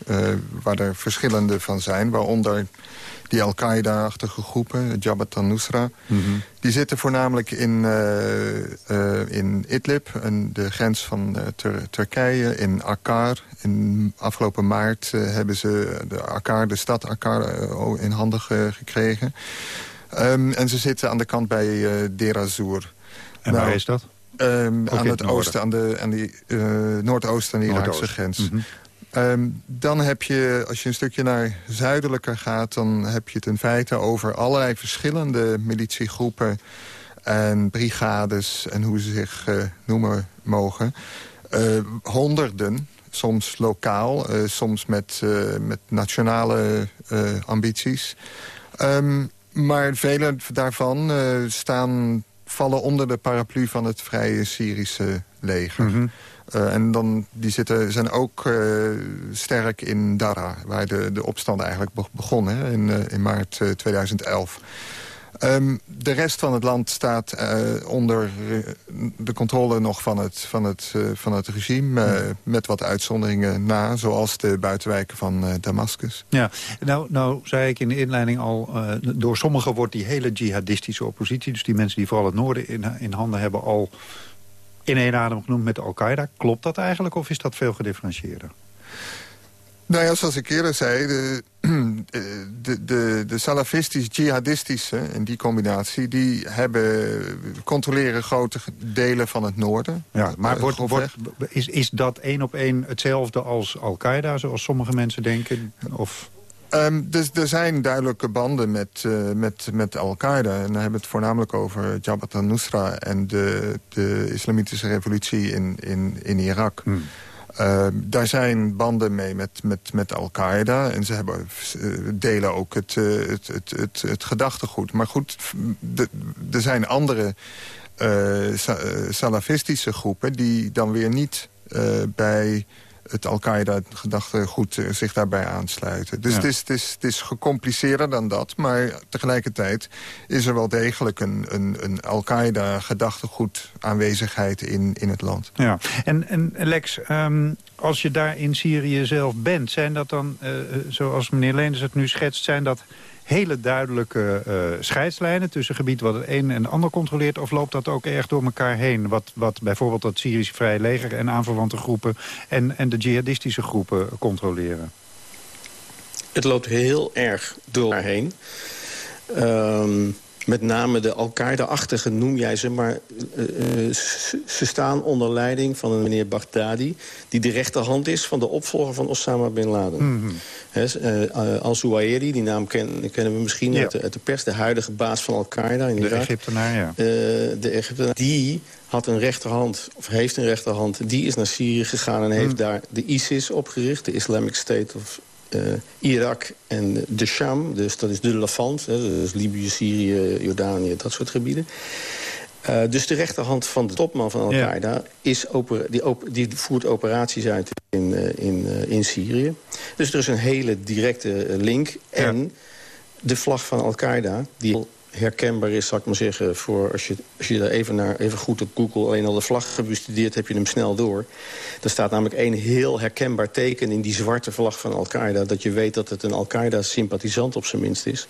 [SPEAKER 27] waar er verschillende van zijn, waaronder die Al-Qaeda-achtige groepen, Jabhat al-Nusra. Die zitten voornamelijk in, eh, eh, in Idlib, en de grens van eh, Tur- Turkije, in Akkar. In afgelopen maart hebben ze de, Akkar, de stad Akkar in handen ge- gekregen. Ehm, en ze zitten aan de kant bij Deir az-Zour.
[SPEAKER 6] En waar is dat?
[SPEAKER 27] Ehm, aan het
[SPEAKER 6] het
[SPEAKER 27] oosten, aan de, aan die, eh, noordoosten aan de Iraakse grens.
[SPEAKER 6] Mhm.
[SPEAKER 27] Ehm, dan heb je, als je een stukje naar zuidelijker gaat... dan heb je het in feite over allerlei verschillende militiegroepen... en brigades en hoe ze zich eh, noemen mogen. Eh, honderden, soms lokaal, eh, soms met, met nationale ambities. Ehm, maar vele daarvan staan, vallen onder de paraplu van het Vrije Syrische leger.
[SPEAKER 6] Mhm.
[SPEAKER 27] Eh, en dan, die zitten, zijn ook eh, sterk in Dara, waar de, de opstand eigenlijk be- begon hè, in, eh, in maart eh, 2011. Ehm, de rest van het land staat onder de controle nog van het, van het, van het regime... eh, met wat uitzonderingen na, zoals de buitenwijken van Damascus.
[SPEAKER 6] Ja, nou, nou zei ik in de inleiding al... door sommigen wordt die hele jihadistische oppositie... dus die mensen die vooral het noorden in, in handen hebben... al in één adem genoemd met Al-Qaeda. Klopt dat eigenlijk of is dat veel gedifferentieerder?
[SPEAKER 27] Nou ja, zoals ik eerder zei, de, de, de, de salafistisch-jihadistische in die combinatie... die hebben, controleren grote delen van het noorden.
[SPEAKER 6] Ja, maar
[SPEAKER 27] Eh,
[SPEAKER 6] wordt, wordt, is, is dat één op één hetzelfde als Al-Qaeda... zoals sommige mensen denken? Of...
[SPEAKER 27] Ehm, dus er zijn duidelijke banden met, eh, met, met Al-Qaeda. En dan hebben we het voornamelijk over Jabhat al-Nusra... en de, de islamitische revolutie in, in, in Irak. Ehm, daar zijn banden mee met, met, met Al-Qaeda. En ze hebben, eh, delen ook het, eh, het, het, het, het gedachtegoed. Maar goed, de- er zijn andere sa- salafistische groepen... die dan weer niet bij het Al-Qaeda-gedachtegoed eh, zich daarbij aansluiten. Dus
[SPEAKER 6] Ja.
[SPEAKER 27] het, is, het, is, het is gecompliceerder dan dat. Maar tegelijkertijd is er wel degelijk een, een, een Al-Qaeda-gedachtegoed aanwezigheid in, in het land.
[SPEAKER 6] Ja, en, en Lex, ehm, als je daar in Syrië zelf bent... zijn dat dan, eh, eh, zoals meneer Leenders het nu schetst... zijn dat hele duidelijke eh, scheidslijnen tussen gebied wat het een en ander controleert... of loopt dat ook erg door elkaar heen? Wat, wat bijvoorbeeld het Syrische Vrije Leger en aanverwante groepen... en, en de jihadistische groepen controleren?
[SPEAKER 26] Het loopt heel erg door elkaar heen. Ehm, met name de Al-Qaeda-achtige noem jij ze, maar eh, eh, ze staan onder leiding van een meneer Baghdadi... die de rechterhand is van de opvolger van Osama Bin Laden. Hè, eh, eh, Al-Zuwairi, die naam ken- kennen we misschien
[SPEAKER 6] Ja.
[SPEAKER 26] uit, de, uit de pers... de huidige baas van Al-Qaeda in
[SPEAKER 6] De
[SPEAKER 26] Irak.
[SPEAKER 6] Egyptenaar, ja.
[SPEAKER 26] De Egyptenaar, die had een rechterhand, of heeft een rechterhand... die is naar Syrië gegaan en heeft daar de ISIS opgericht... de Islamic State of Irak en de Sham. Dus dat is de Levant, hè, dus Libië, Syrië, Jordanië, dat soort gebieden. Eh, dus de rechterhand van de topman van Al-Qaeda is opera- die, op- die voert operaties uit in, eh, in, eh, in Syrië. Dus er is een hele directe eh, link. En de vlag van Al-Qaeda, die herkenbaar is, zal ik maar zeggen... Voor als, je, als je daar even, naar, even goed op Google alleen al de vlag hebt bestudeerd... heb je hem snel door. Er staat namelijk één heel herkenbaar teken in die zwarte vlag van Al-Qaeda... dat je weet dat het een Al-Qaeda-sympathisant op zijn minst is.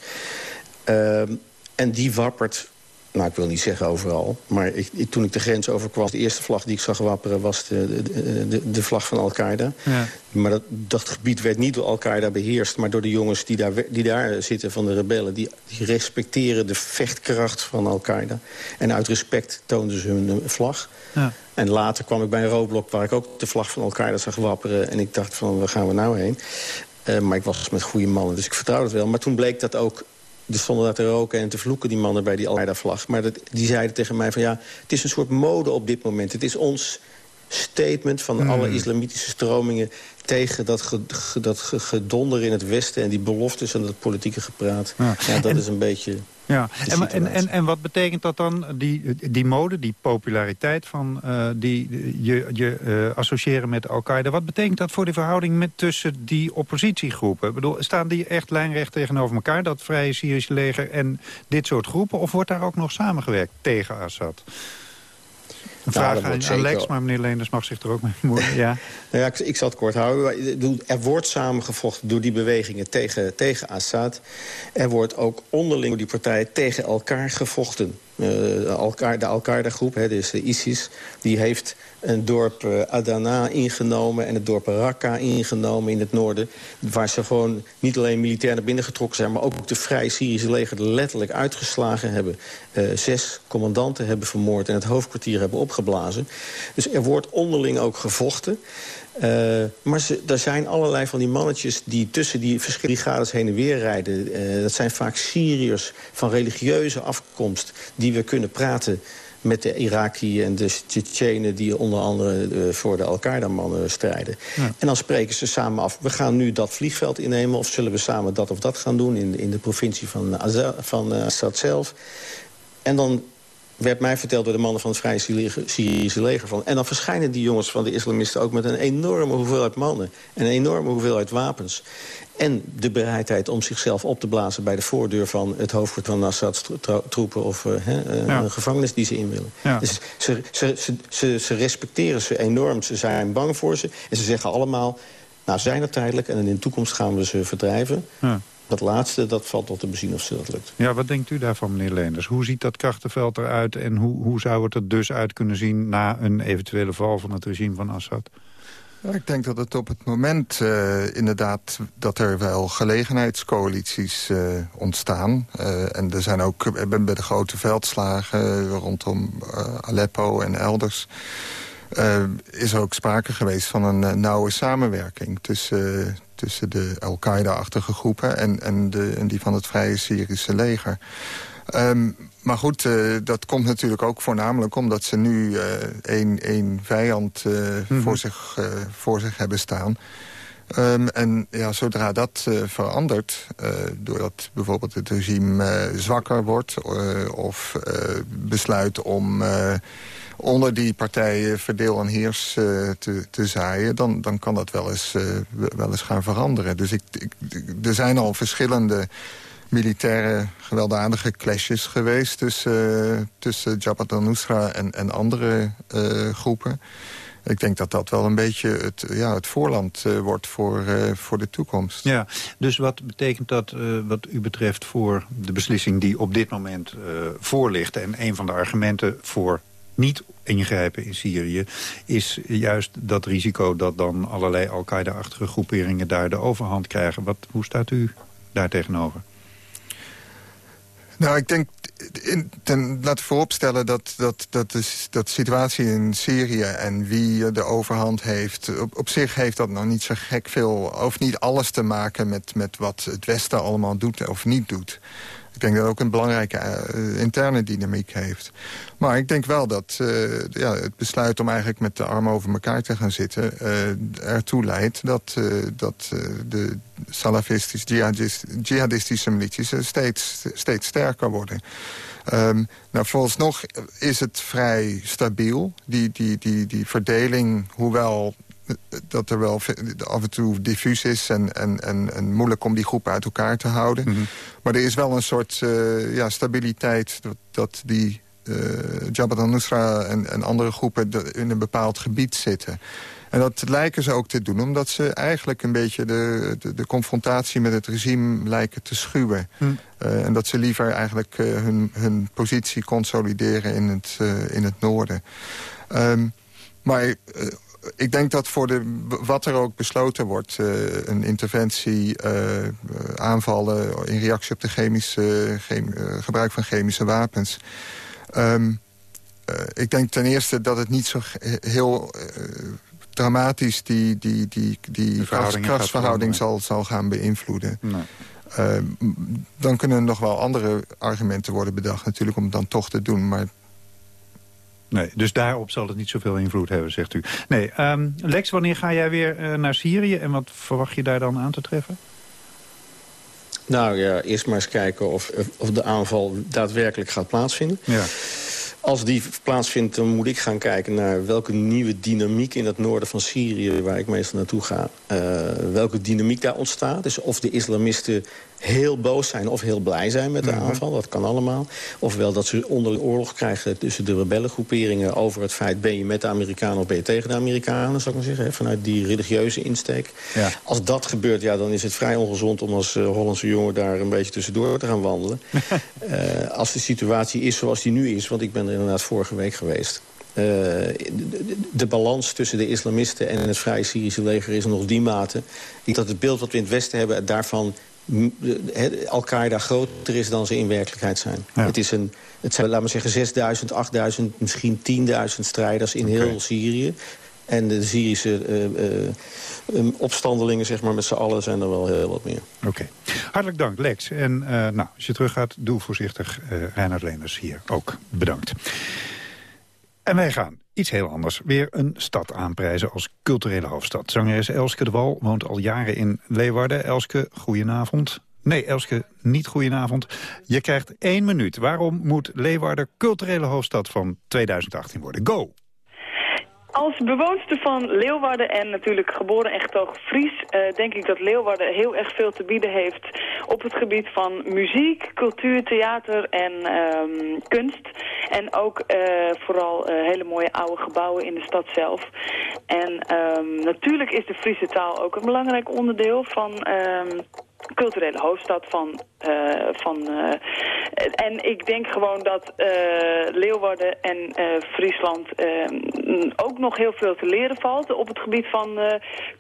[SPEAKER 26] Ehm, en die wappert nou, ik wil niet zeggen overal. Maar ik, ik- toen ik de grens overkwam, de eerste vlag die ik zag wapperen... was de, de, de, de vlag van Al-Qaeda.
[SPEAKER 6] Ja.
[SPEAKER 26] Maar dat, dat gebied werd niet door Al-Qaeda beheerst... maar door de jongens die daar, die daar zitten van de rebellen. Die, die respecteren de vechtkracht van Al-Qaeda. En uit respect toonden ze hun eh, vlag.
[SPEAKER 6] Ja.
[SPEAKER 26] En later kwam ik bij een roodblok waar ik ook de vlag van Al-Qaeda zag wapperen. En ik dacht van, waar gaan we nou heen? Eh, maar ik was met goede mannen, dus ik vertrouwde het wel. Maar toen bleek dat ook... Er stonden daar te roken en te vloeken, die mannen bij die Al-Qaeda-vlag. Maar dat, die zeiden tegen mij van ja, het is een soort mode op dit moment. Het is ons statement van
[SPEAKER 6] Hmm.
[SPEAKER 26] alle islamitische stromingen... tegen dat, ge- ge- dat ge- gedonder in het Westen en die beloftes en dat politieke gepraat.
[SPEAKER 6] Ja.
[SPEAKER 26] Ja, dat
[SPEAKER 6] En-
[SPEAKER 26] is een beetje...
[SPEAKER 6] Ja, en, en, en, en wat betekent dat dan, die, die mode, die populariteit van eh, die je, je eh, associëren met Al-Qaeda... wat betekent dat voor de verhouding met, tussen die oppositiegroepen? Ik bedoel, staan die echt lijnrecht tegenover elkaar, dat Vrije Syrische leger en dit soort groepen? Of wordt daar ook nog samengewerkt tegen Assad? Een vraag aan,
[SPEAKER 26] zeker
[SPEAKER 6] Lex, maar meneer Leenders mag zich er ook mee bemoeien. Ja.
[SPEAKER 26] Nou ja, ik, ik zal het kort houden. Bedoel, Er wordt samengevochten door die bewegingen tegen, tegen Assad. Er wordt ook onderling door die partijen tegen elkaar gevochten. Uh, de Al-Qaeda-groep, dus de ISIS... die heeft een dorp uh, Adana ingenomen en het dorp Raqqa ingenomen in het noorden... waar ze gewoon niet alleen militair naar binnen getrokken zijn... maar ook de Vrije Syrische leger letterlijk uitgeslagen hebben. Uh, zes commandanten hebben vermoord en het hoofdkwartier hebben opgeblazen. Dus er wordt onderling ook gevochten. Uh, maar ze, er zijn allerlei van die mannetjes die tussen die verschillende brigades heen en weer rijden. Uh, dat zijn vaak Syriërs van religieuze afkomst die we kunnen praten met de Iraki en de Tsjetsjenen... die onder andere uh, voor de Al-Qaeda-mannen strijden. Ja. En dan spreken ze samen af, we gaan nu dat vliegveld innemen... of zullen we samen dat of dat gaan doen in, in de provincie van, Azel, van Assad zelf. En dan werd mij verteld door de mannen van het Vrije Syrische leger. Van. En dan verschijnen die jongens van de islamisten ook met een enorme hoeveelheid mannen. En een enorme hoeveelheid wapens. En de bereidheid om zichzelf op te blazen bij de voordeur van het hoofdkwartier van Assad's troepen... of uh, ja. een gevangenis die ze in willen. Ja. Dus ze, ze, ze, ze, ze respecteren ze enorm, ze zijn bang voor ze. En ze zeggen allemaal, nou zijn er tijdelijk en in de toekomst gaan we ze verdrijven. Ja. Dat laatste, dat valt tot te bezien of ze dat lukt.
[SPEAKER 6] Ja, wat denkt u daarvan, meneer Leenders? Hoe ziet dat krachtenveld eruit en hoe, hoe zou het er dus uit kunnen zien... na een eventuele val van het regime van Assad?
[SPEAKER 27] Ja, ik denk dat het op het moment uh, inderdaad dat er wel gelegenheidscoalities uh, ontstaan. Uh, en er zijn ook bij de grote veldslagen rondom Aleppo en elders... is er ook sprake geweest van een nauwe samenwerking tussen, tussen de Al-Qaeda-achtige groepen... En, en, de, en die van het Vrije Syrische leger. Um, maar goed, uh, dat komt natuurlijk ook voornamelijk omdat ze nu uh, één, één vijand uh, mm -hmm. voor, zich, voor zich hebben staan. Um, en ja, zodra dat verandert, doordat bijvoorbeeld het regime zwakker wordt... of besluit om onder die partijen verdeel en heers te, te zaaien... Dan, dan kan dat wel eens, wel eens gaan veranderen. Dus ik, er zijn al verschillende militaire gewelddadige clashes geweest... tussen, tussen Jabhat al-Nusra en, en andere groepen. Ik denk dat dat wel een beetje het, ja, het voorland uh, wordt voor, uh, voor de toekomst.
[SPEAKER 6] Ja, dus wat betekent dat uh, wat u betreft voor de beslissing die op dit moment voor ligt... en een van de argumenten voor niet ingrijpen in Syrië... is juist dat risico dat dan allerlei Al-Qaeda-achtige groeperingen... daar de overhand krijgen. Wat, hoe staat u daar tegenover?
[SPEAKER 27] Nou, ik denk, ten, laten we vooropstellen dat, dat, dat, de, dat situatie in Syrië en wie de overhand heeft... Op, op zich heeft dat nou niet zo gek veel, of niet alles te maken met, met wat het Westen allemaal doet of niet doet. Ik denk dat het ook een belangrijke uh, interne dynamiek heeft. Maar ik denk wel dat uh, ja, het besluit om eigenlijk met de armen over elkaar te gaan zitten... Uh, ertoe leidt dat, dat de salafistisch-jihadistische milities steeds, steeds sterker worden. Um, nou, vooralsnog is het vrij stabiel. Die, die, die, die verdeling, hoewel dat er wel af en toe diffuus is en, en, en, en moeilijk om die groepen uit elkaar te houden. Mm -hmm. Maar er is wel een soort uh, ja, stabiliteit dat, dat die uh, Jabhat al-Nusra en, en andere groepen in een bepaald gebied zitten. En dat lijken ze ook te doen, omdat ze eigenlijk een beetje de, de, de confrontatie met het regime lijken te schuwen. Hm. Uh, en dat ze liever eigenlijk uh, hun, hun positie consolideren in het, in het noorden. Um, maar ik denk dat voor de, wat er ook besloten wordt... Uh, een interventie, uh, aanvallen in reactie op de chemische, chem, uh, gebruik van chemische wapens... Um, ik denk ten eerste dat het niet zo heel dramatisch die, die, die, die krachtsverhouding zal, zal gaan beïnvloeden. Nee. Uh, dan kunnen er nog wel andere argumenten worden bedacht natuurlijk om het dan toch te doen. Maar
[SPEAKER 6] Nee, dus daarop zal het niet zoveel invloed hebben, zegt u. Nee, um, Lex, wanneer ga jij weer uh, naar Syrië en wat verwacht je daar dan aan te treffen?
[SPEAKER 26] Nou ja, eerst maar eens kijken of, of de aanval daadwerkelijk gaat plaatsvinden.
[SPEAKER 6] Ja.
[SPEAKER 26] Als die plaatsvindt, dan moet ik gaan kijken naar welke nieuwe dynamiek in het noorden van Syrië, waar ik meestal naartoe ga, uh, welke dynamiek daar ontstaat. Dus of de islamisten heel boos zijn of heel blij zijn met de
[SPEAKER 27] Mhm.
[SPEAKER 26] aanval. Dat kan allemaal. Ofwel dat ze onder de oorlog krijgen tussen de rebellengroeperingen... over het feit ben je met de Amerikanen of ben je tegen de Amerikanen... zou ik maar zeggen, vanuit die religieuze insteek.
[SPEAKER 20] Ja.
[SPEAKER 26] Als dat gebeurt, ja, dan is het vrij ongezond... om als eh, Hollandse jongen daar een beetje tussendoor te gaan wandelen. Eh, als de situatie is zoals die nu is... want ik ben er inderdaad vorige week geweest... Eh, de, de- de balans tussen de islamisten en het Vrije Syrische leger is nog die mate... dat het beeld wat we in het Westen hebben daarvan... de- he- Al-Qaeda groter is dan ze in werkelijkheid zijn. Het, is een, het zijn, laten we zeggen, 6000, 8000, misschien 10.000 strijders in heel Syrië. En de Syrische eh, eh, eh, opstandelingen, zeg maar, met z'n allen zijn er wel heel wat meer.
[SPEAKER 6] Oké. Hartelijk dank, Lex. En eh, nou, als je teruggaat, doe voorzichtig. eh Reinhard Leenders hier ook bedankt. En wij gaan iets heel anders. Weer een stad aanprijzen als culturele hoofdstad. Zangeres Elske de Wal woont al jaren in Leeuwarden. Elske, goedenavond. Nee, Elske, niet goedenavond. Je krijgt één minuut. Waarom moet Leeuwarden culturele hoofdstad van 2018 worden? Go!
[SPEAKER 28] Als bewoonster van Leeuwarden en natuurlijk geboren en getogen Fries... eh, denk ik dat Leeuwarden heel erg veel te bieden heeft... op het gebied van muziek, cultuur, theater en ehm, kunst. En ook eh, vooral eh, hele mooie oude gebouwen in de stad zelf. En ehm, natuurlijk is de Friese taal ook een belangrijk onderdeel van... ehm, culturele hoofdstad van... eh, van eh, en ik denk gewoon dat eh, Leeuwarden en Friesland ook nog heel veel te leren valt op het gebied van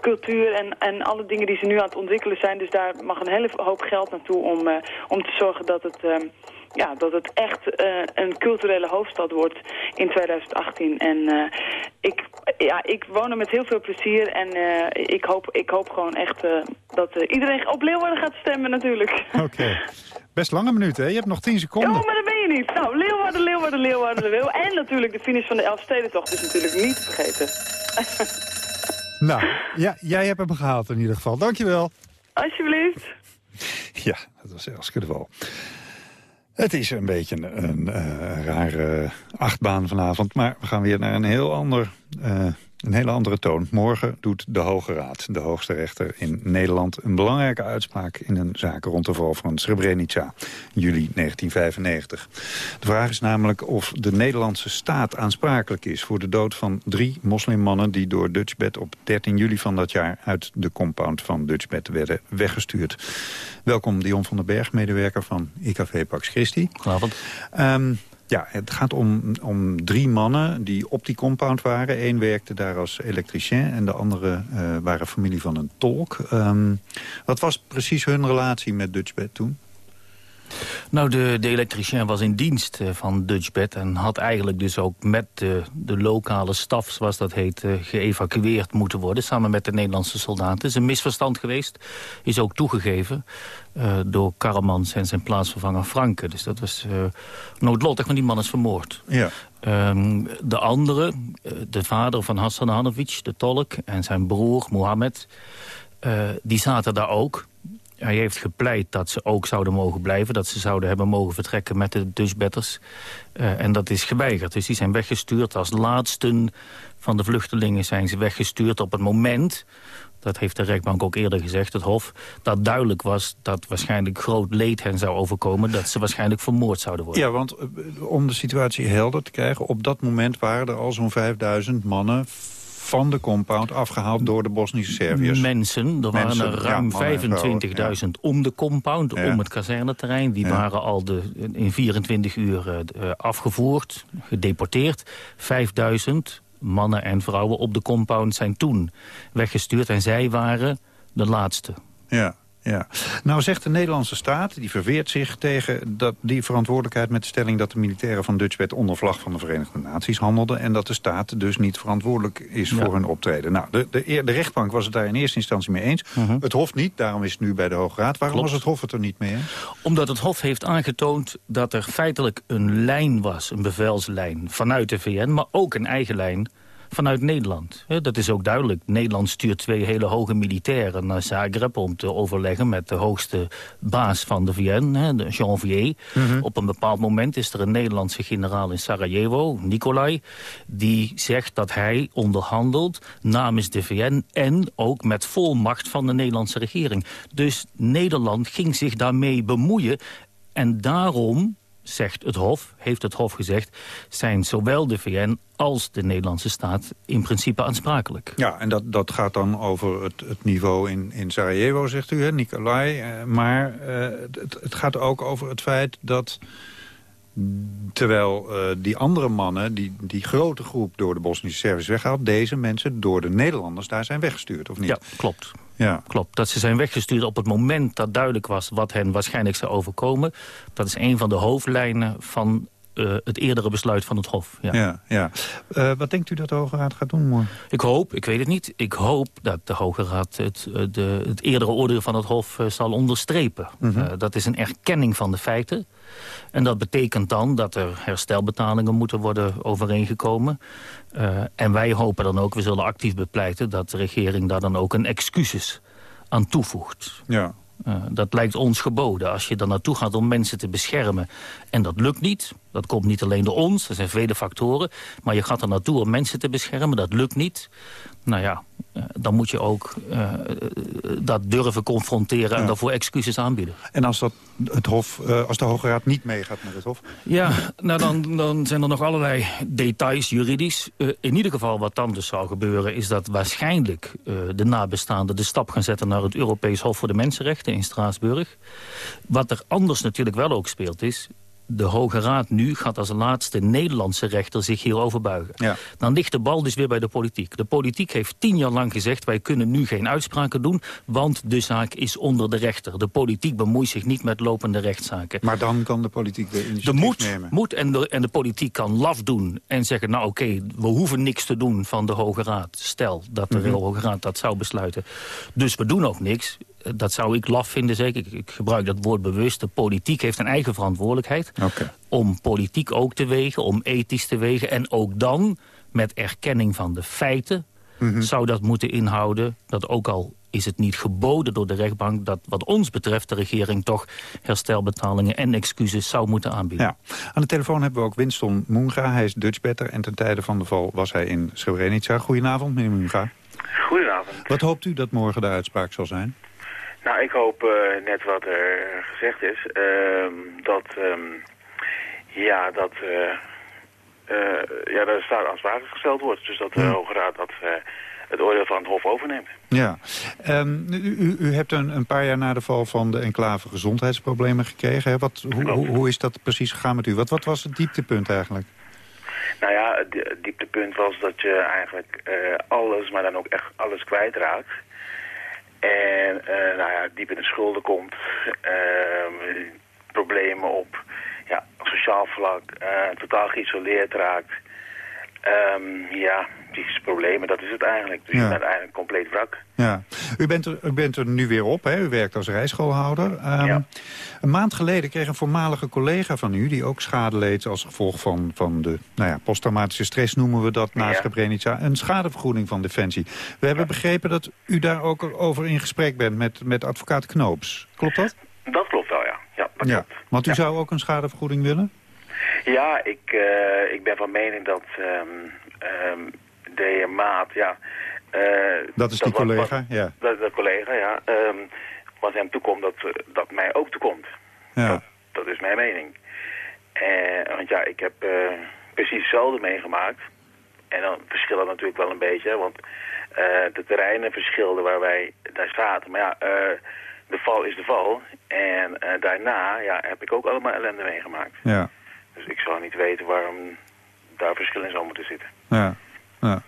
[SPEAKER 28] cultuur en, en alle dingen die ze nu aan het ontwikkelen zijn. Dus daar mag een hele hoop geld naartoe om, om te zorgen dat het... ja, dat het echt eh, een culturele hoofdstad wordt in 2018. En eh, ik, ja, ik woon er met heel veel plezier en eh, ik, hoop, ik hoop gewoon echt dat iedereen op Leeuwarden gaat stemmen natuurlijk.
[SPEAKER 6] Oké. Best lange minuut, hè? Je hebt nog 10 seconden.
[SPEAKER 28] Oh, maar dat ben je niet. Nou, Leeuwarden, Leeuwarden, Leeuwarden, Leeuwarden. En natuurlijk de finish van de Elfstedentocht is natuurlijk niet te vergeten.
[SPEAKER 6] Nou, ja, jij hebt hem gehaald in ieder geval. Dankjewel.
[SPEAKER 28] Alsjeblieft.
[SPEAKER 6] Ja, dat was Elske de Wal. Het is een beetje een, een eh, rare achtbaan vanavond. Maar we gaan weer naar een heel ander... eh, een hele andere toon. Morgen doet de Hoge Raad, de hoogste rechter in Nederland... een belangrijke uitspraak in een zaak rond de val van Srebrenica, juli 1995. De vraag is namelijk of de Nederlandse staat aansprakelijk is... voor de dood van drie moslimmannen die door Dutchbed op 13 juli van dat jaar... uit de compound van Dutchbed werden weggestuurd. Welkom Dion van den Berg, medewerker van IKV Pax Christi.
[SPEAKER 29] Goedenavond.
[SPEAKER 6] Ehm, ja, het gaat om, om drie mannen die op die compound waren. Eén werkte daar als elektricien en de andere eh, waren familie van een tolk. Ehm, wat was precies hun relatie met Dutchbed toen?
[SPEAKER 29] Nou, de, de elektricien was in dienst eh, van Dutchbed... en had eigenlijk dus ook met de, de lokale staf, zoals dat heet... eh, geëvacueerd moeten worden, samen met de Nederlandse soldaten. Het is een misverstand geweest, is ook toegegeven... eh, door Karamans en zijn plaatsvervanger Franke. Dus dat was eh, noodlottig, want die man is vermoord.
[SPEAKER 6] Ja.
[SPEAKER 29] Ehm, de andere, de vader van Hassan Hanovic, de tolk... en zijn broer Mohammed, die zaten daar ook... Hij heeft gepleit dat ze ook zouden mogen blijven. Dat ze zouden hebben mogen vertrekken met de Dutchbetters. Uh, en dat is geweigerd. Dus die zijn weggestuurd. Als laatsten van de vluchtelingen zijn ze weggestuurd op het moment... dat heeft de rechtbank ook eerder gezegd, het Hof... dat duidelijk was dat waarschijnlijk groot leed hen zou overkomen... dat ze waarschijnlijk vermoord zouden worden.
[SPEAKER 6] Ja, want eh, om de situatie helder te krijgen... op dat moment waren er al zo'n 5000 mannen van de compound afgehaald door de Bosnische Serviërs.
[SPEAKER 29] Mensen, er waren
[SPEAKER 6] Mensen,
[SPEAKER 29] er ruim
[SPEAKER 6] ja, mannen en
[SPEAKER 29] 25.000
[SPEAKER 6] vrouwen,
[SPEAKER 29] om de compound,
[SPEAKER 6] Ja.
[SPEAKER 29] om het kazerneterrein. Die waren al de, in 24 uur eh, afgevoerd, gedeporteerd. 5000 mannen en vrouwen op de compound zijn toen weggestuurd. En zij waren de laatste.
[SPEAKER 6] Ja, ja. Nou zegt de Nederlandse staat, die verweert zich tegen dat, die verantwoordelijkheid met de stelling dat de militairen van Dutchbed onder vlag van de Verenigde Naties handelden en dat de staat dus niet verantwoordelijk is
[SPEAKER 29] Ja.
[SPEAKER 6] voor hun optreden. Nou, de, de, de rechtbank was het daar in eerste instantie mee eens. Het Hof niet, daarom is het nu bij de Hoge Raad. Waarom
[SPEAKER 29] Klopt.
[SPEAKER 6] was het Hof het er niet mee eens?
[SPEAKER 29] Omdat het Hof heeft aangetoond dat er feitelijk een lijn was, een bevelslijn... vanuit de VN, maar ook een eigen lijn vanuit Nederland. Dat is ook duidelijk. Nederland stuurt twee hele hoge militairen naar Zagreb... om te overleggen met de hoogste baas van de VN, de Janvier.
[SPEAKER 30] Mhm.
[SPEAKER 29] Op een bepaald moment is er een Nederlandse generaal in Sarajevo, Nicolai... die zegt dat hij onderhandelt namens de VN... en ook met volmacht van de Nederlandse regering. Dus Nederland ging zich daarmee bemoeien. En daarom zegt het Hof, heeft het Hof gezegd... zijn zowel de VN als de Nederlandse staat in principe aansprakelijk.
[SPEAKER 6] Ja, en dat, dat gaat dan over het, het niveau in, in Sarajevo, zegt u, hè, Nicolai. Eh, maar eh, het, het gaat ook over het feit dat... Terwijl eh, die andere mannen, die, die grote groep door de Bosnische Serviërs weggehaald... deze mensen door de Nederlanders daar zijn weggestuurd, of niet?
[SPEAKER 29] Ja, klopt.
[SPEAKER 6] Ja.
[SPEAKER 29] Klopt, dat ze zijn weggestuurd op het moment dat duidelijk was... wat hen waarschijnlijk zou overkomen. Dat is een van de hoofdlijnen van eh, het eerdere besluit van het Hof. Ja.
[SPEAKER 6] Ja, ja. Eh, wat denkt u dat de Hoge Raad gaat doen morgen?
[SPEAKER 29] Ik hoop, ik weet het niet, ik hoop dat de Hoge Raad het, eh, de, het eerdere oordeel van het Hof zal onderstrepen.
[SPEAKER 6] Mhm.
[SPEAKER 29] Dat is een erkenning van de feiten. En dat betekent dan dat er herstelbetalingen moeten worden overeengekomen. En wij hopen dan ook, we zullen actief bepleiten... dat de regering daar dan ook een excuses aan toevoegt.
[SPEAKER 6] Ja.
[SPEAKER 29] Dat lijkt ons geboden. Als je er naartoe gaat om mensen te beschermen en dat lukt niet... dat komt niet alleen door ons, er zijn vele factoren... maar je gaat er naartoe om mensen te beschermen, dat lukt niet... nou ja, eh, dan moet je ook eh, eh, dat durven confronteren... en daarvoor excuses aanbieden.
[SPEAKER 6] En als, dat het hof, als de Hoge Raad niet meegaat met het Hof?
[SPEAKER 29] Ja, nou dan, dan zijn er nog allerlei details juridisch. In ieder geval wat dan dus zou gebeuren... is dat waarschijnlijk de nabestaanden de stap gaan zetten... naar het Europees Hof voor de Mensenrechten in Straatsburg. Wat er anders natuurlijk wel ook speelt is... de Hoge Raad nu gaat als laatste Nederlandse rechter zich hierover buigen.
[SPEAKER 6] Ja.
[SPEAKER 29] Dan ligt de bal dus weer bij de politiek. De politiek heeft tien jaar lang gezegd... wij kunnen nu geen uitspraken doen, want de zaak is onder de rechter. De politiek bemoeit zich niet met lopende rechtszaken.
[SPEAKER 6] Maar dan kan de politiek
[SPEAKER 29] De
[SPEAKER 6] initiatief
[SPEAKER 29] moed,
[SPEAKER 6] nemen.
[SPEAKER 29] moet en, de, en de politiek kan laf doen en zeggen... nou oké, we hoeven niks te doen van de Hoge Raad. Stel dat de
[SPEAKER 6] Mhm.
[SPEAKER 29] Hoge Raad dat zou besluiten. Dus we doen ook niks. Dat zou ik laf vinden, zeker. Ik, ik gebruik dat woord bewust. De politiek heeft een eigen verantwoordelijkheid... Om politiek ook te wegen, om ethisch te wegen... en ook dan, met erkenning van de feiten...
[SPEAKER 6] Mhm.
[SPEAKER 29] zou dat moeten inhouden dat ook al is het niet geboden door de rechtbank... dat wat ons betreft de regering toch herstelbetalingen en excuses zou moeten aanbieden.
[SPEAKER 6] Ja. Aan de telefoon hebben we ook Winston Moenga. Hij is Dutchbetter en ten tijde van de val was hij in Srebrenica. Goedenavond, meneer Moenga.
[SPEAKER 30] Goedenavond.
[SPEAKER 6] Wat hoopt u dat morgen de uitspraak zal zijn?
[SPEAKER 30] Nou, ik hoop eh, net wat er gezegd is, ehm, dat, ehm, ja, dat, eh, eh, ja, dat de staat aansprakelijk gesteld wordt. Dus dat de Hoge Raad dat, het oordeel van het Hof overneemt.
[SPEAKER 6] Ja. Ehm, u, u, u hebt een, een paar jaar na de val van de enclave gezondheidsproblemen gekregen. Hè? Wat, hoe, hoe, hoe is dat precies gegaan met u? Wat, wat was het dieptepunt eigenlijk?
[SPEAKER 30] Nou ja, het di- het dieptepunt was dat je eigenlijk alles, maar dan ook echt alles kwijtraakt. En eh, nou ja, diep in de schulden komt. ehm, problemen op ja, sociaal vlak. eh, totaal geïsoleerd raakt. Ehm, ja, psychische problemen, dat is het eigenlijk. Dus
[SPEAKER 6] Ja.
[SPEAKER 30] je bent eigenlijk compleet wrak.
[SPEAKER 6] Ja. U, bent er, u bent er nu weer op, hè? u werkt als rijschoolhouder. Ehm, Een maand geleden kreeg een voormalige collega van u... die ook schade leed als gevolg van, van de nou ja, posttraumatische stress... noemen we dat na
[SPEAKER 30] Ja.
[SPEAKER 6] Srebrenica, een schadevergoeding van Defensie. We hebben begrepen dat u daar ook over in gesprek bent met, met advocaat Knoops. Klopt dat?
[SPEAKER 30] Dat klopt wel, ja. Ja, dat
[SPEAKER 6] Ja. Want u zou ook een schadevergoeding willen?
[SPEAKER 30] Ja, ik, eh, ik ben van mening dat ehm, ehm, de heer Maat, ja... eh,
[SPEAKER 6] Dat is die
[SPEAKER 30] wat-
[SPEAKER 6] collega,
[SPEAKER 30] wat-
[SPEAKER 6] ja.
[SPEAKER 30] Dat, dat collega, ja. ehm, wat hem toekomt, dat, dat mij ook toekomt.
[SPEAKER 6] Ja.
[SPEAKER 30] Dat is mijn mening. En, want ja, ik heb precies hetzelfde meegemaakt. En dan verschillen natuurlijk wel een beetje, want de terreinen verschilden waar wij daar zaten. Maar ja, de val is de val. En daarna ja, heb ik ook allemaal ellende meegemaakt.
[SPEAKER 6] Ja.
[SPEAKER 30] Dus ik zou niet weten waarom daar verschil in zou moeten zitten.
[SPEAKER 6] Ja. ja.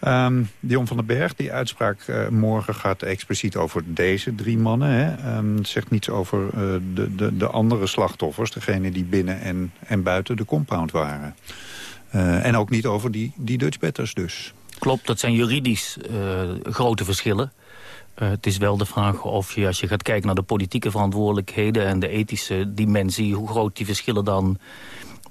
[SPEAKER 6] Ehm, Dion van den Berg, die uitspraak eh, morgen gaat expliciet over deze drie mannen. Hè? Ehm, het zegt niets over eh, de, de, de andere slachtoffers, degene die binnen en, en buiten de compound waren. Eh, en ook niet over die, die Dutchbatters dus.
[SPEAKER 29] Klopt, dat zijn juridisch eh, grote verschillen. Eh, het is wel de vraag of je, als je gaat kijken naar de politieke verantwoordelijkheden... en de ethische dimensie, hoe groot die verschillen dan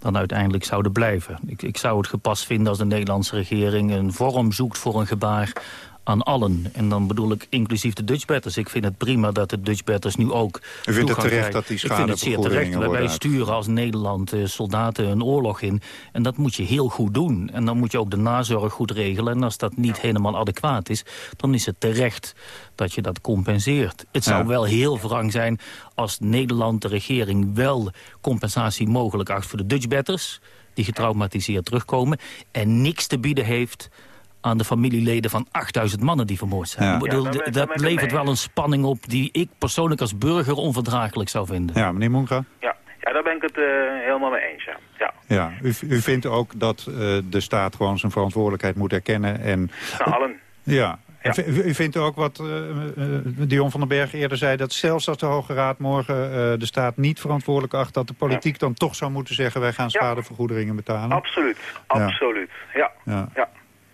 [SPEAKER 29] dan uiteindelijk zouden blijven. Ik, ik zou het gepast vinden als de Nederlandse regering een vorm zoekt voor een gebaar aan allen. En dan bedoel ik inclusief de Dutchbatters. Ik vind het prima dat de Dutchbatters nu ook
[SPEAKER 6] U vindt het terecht dat die
[SPEAKER 29] Ik vind het zeer terecht. Wij sturen als Nederland eh, soldaten een oorlog in. En dat moet je heel goed doen. En dan moet je ook de nazorg goed regelen. En als dat niet helemaal adequaat is, dan is het terecht dat je dat compenseert. Het zou
[SPEAKER 6] Ja.
[SPEAKER 29] wel heel wrang zijn als Nederland, de regering, wel compensatie mogelijk acht voor de Dutchbatters, die getraumatiseerd terugkomen, en niks te bieden heeft aan de familieleden van 8000 mannen die vermoord zijn.
[SPEAKER 6] Ja.
[SPEAKER 29] Ik bedoel,
[SPEAKER 6] Ja,
[SPEAKER 29] dat levert wel een spanning op die ik persoonlijk als burger onverdraaglijk zou vinden.
[SPEAKER 6] Ja, meneer Moenga?
[SPEAKER 30] Ja, ja daar ben ik het eh, helemaal mee eens, ja. ja.
[SPEAKER 6] Ja, u, u vindt ook dat eh, de staat gewoon zijn verantwoordelijkheid moet erkennen. En,
[SPEAKER 30] allen.
[SPEAKER 6] Ja. V- U vindt ook wat eh, Dion van den Berg eerder zei... dat zelfs als de Hoge Raad morgen eh, de staat niet verantwoordelijk acht... dat de politiek dan toch zou moeten zeggen... wij gaan schadevergoederingen betalen?
[SPEAKER 30] Absoluut,
[SPEAKER 6] Ja.
[SPEAKER 30] absoluut. Ja.
[SPEAKER 6] Ja.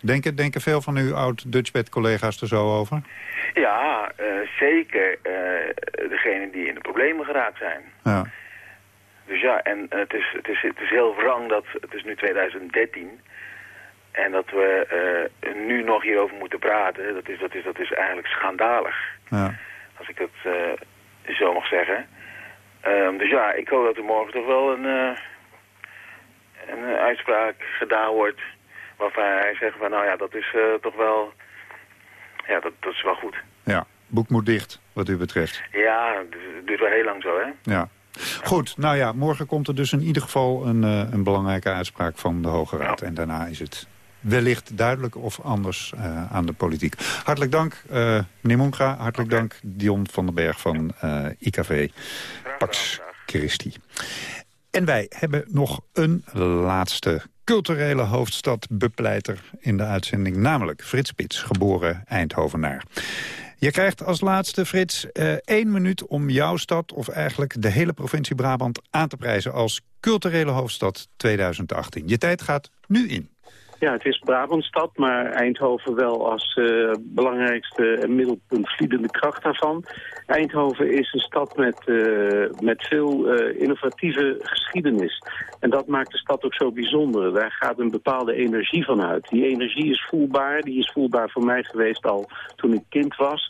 [SPEAKER 6] Denken, denken veel van uw oud-Dutchbed-collega's er zo over?
[SPEAKER 30] Ja, eh, zeker uh, degenen die in de problemen geraakt zijn.
[SPEAKER 6] Ja.
[SPEAKER 30] Dus ja, en het is, het is, het is heel wrang dat het is nu 2013 en dat we uh, nu nog hierover moeten praten. Dat is, dat is, dat is eigenlijk schandalig,
[SPEAKER 6] Ja.
[SPEAKER 30] als ik dat zo mag zeggen. Um, dus ja, ik hoop dat er morgen toch wel een, een uitspraak gedaan wordt waarvan hij zegt van nou ja, dat is toch wel, ja, dat, dat is wel goed.
[SPEAKER 6] Ja, boek moet dicht, wat u betreft.
[SPEAKER 30] Ja, het duurt wel heel lang zo, hè?
[SPEAKER 6] Ja. Goed, nou ja, morgen komt er dus in ieder geval een, uh, een belangrijke uitspraak van de Hoge Raad. Ja. En daarna is het wellicht duidelijk of anders uh, aan de politiek. Hartelijk dank, uh, meneer Mongra. Hartelijk okay. dank, Dion van den Berg van IKV Pax Christi. En wij hebben nog een laatste culturele hoofdstadbepleiter in de uitzending. Namelijk Frits Spits, geboren Eindhovenaar. Je krijgt als laatste, Frits, uh, één minuut om jouw stad... of eigenlijk de hele provincie Brabant aan te prijzen... als culturele hoofdstad 2018. Je tijd gaat nu in.
[SPEAKER 31] Ja, het is Brabantstad, maar Eindhoven wel als uh, belangrijkste en middelpunt vliedende kracht daarvan. Eindhoven is een stad met, uh, met veel uh, innovatieve geschiedenis. En dat maakt de stad ook zo bijzonder. Daar gaat een bepaalde energie van uit. Die energie is voelbaar. Die is voelbaar voor mij geweest al toen ik kind was.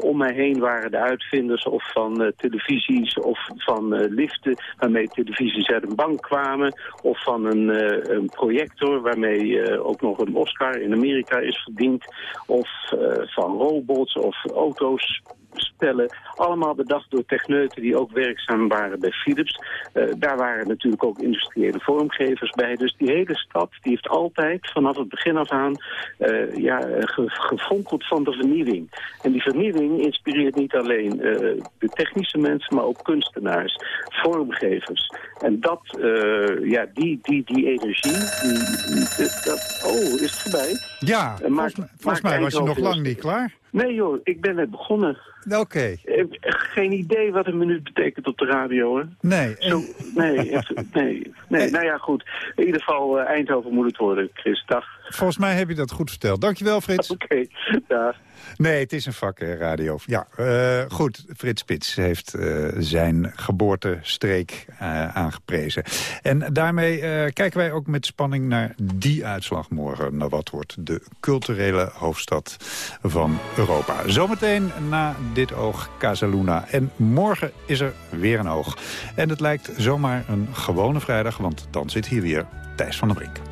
[SPEAKER 31] Om mij heen waren de uitvinders of van televisies of van liften... waarmee televisies uit een bank kwamen. Of van een, een projector waarmee ook nog een Oscar in Amerika is verdiend. Of van robots of auto's Allemaal bedacht door techneuten die ook werkzaam waren bij Philips. Uh, daar waren natuurlijk ook industriële vormgevers bij. Dus die hele stad die heeft altijd vanaf het begin af aan uh, ja, ge gefonkeld van de vernieuwing. En die vernieuwing inspireert niet alleen uh, de technische mensen, maar ook kunstenaars, vormgevers. En dat, ja, die, die, die energie, die, die, dat, oh, is het voorbij?
[SPEAKER 6] Ja, volgens, volgens mij was je nog lang niet klaar.
[SPEAKER 31] Nee joh, ik ben net begonnen.
[SPEAKER 6] Oké. Okay.
[SPEAKER 31] Geen idee wat een minuut betekent op de radio, hè?
[SPEAKER 6] Nee.
[SPEAKER 31] Zo, nee, nee, nee. Nou ja, goed. In ieder geval uh, Eindhoven moet het worden, Chris. Dag.
[SPEAKER 6] Volgens mij heb je dat goed verteld. Dankjewel, Frits.
[SPEAKER 31] Oké, okay. dag.
[SPEAKER 6] Nee, het is een vak, eh, radio. Ja, uh, goed. Frits Spits heeft uh, zijn geboortestreek aangeprezen. En daarmee kijken wij ook met spanning naar die uitslag morgen. Naar wat wordt de culturele hoofdstad van Europa. Zometeen na dit oog Casaluna. En morgen is er weer een oog. En het lijkt zomaar een gewone vrijdag, want dan zit hier weer Thijs van der Brink.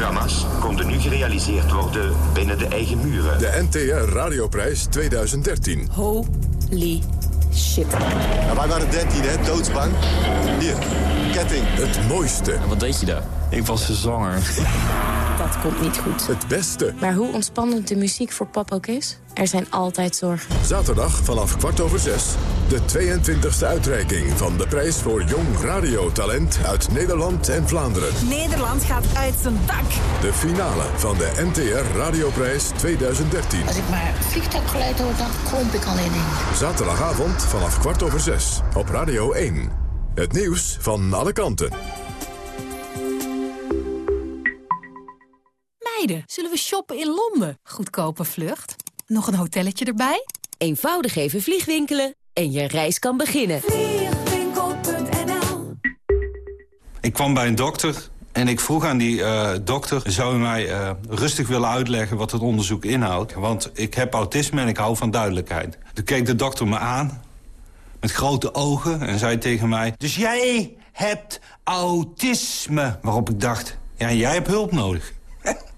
[SPEAKER 32] Programma's konden nu gerealiseerd worden binnen de eigen muren.
[SPEAKER 5] De NTR Radioprijs 2013.
[SPEAKER 33] Holy shit.
[SPEAKER 34] Ja, wij waren 13, hè? Doodsbang. Hier, ketting.
[SPEAKER 5] Het mooiste.
[SPEAKER 35] Wat deed je daar?
[SPEAKER 34] Ik was zwanger.
[SPEAKER 23] Dat komt niet goed.
[SPEAKER 5] Het beste.
[SPEAKER 23] Maar hoe ontspannend de muziek voor pop ook is, er zijn altijd zorgen.
[SPEAKER 5] Zaterdag vanaf kwart over zes. De 22e uitreiking van de prijs voor jong radiotalent uit Nederland en Vlaanderen.
[SPEAKER 3] Nederland gaat uit zijn dak.
[SPEAKER 5] De finale van de NTR Radioprijs 2013.
[SPEAKER 36] Als ik maar vliegtuiggeluid hoor, dan kromp ik al in.
[SPEAKER 5] Zaterdagavond vanaf kwart over zes op Radio 1. Het nieuws van alle kanten.
[SPEAKER 3] Zullen we shoppen in Londen? Goedkope vlucht. Nog een hotelletje erbij?
[SPEAKER 37] Eenvoudig even vliegwinkelen en je reis kan beginnen.
[SPEAKER 3] Vliegwinkel.nl
[SPEAKER 38] Ik kwam bij een dokter en ik vroeg aan die eh, dokter... zou u mij eh, rustig willen uitleggen wat het onderzoek inhoudt? Want ik heb autisme en ik hou van duidelijkheid. Toen keek de dokter me aan, met grote ogen, en zei tegen mij... Dus jij hebt autisme? Waarop ik dacht, ja, jij hebt hulp nodig.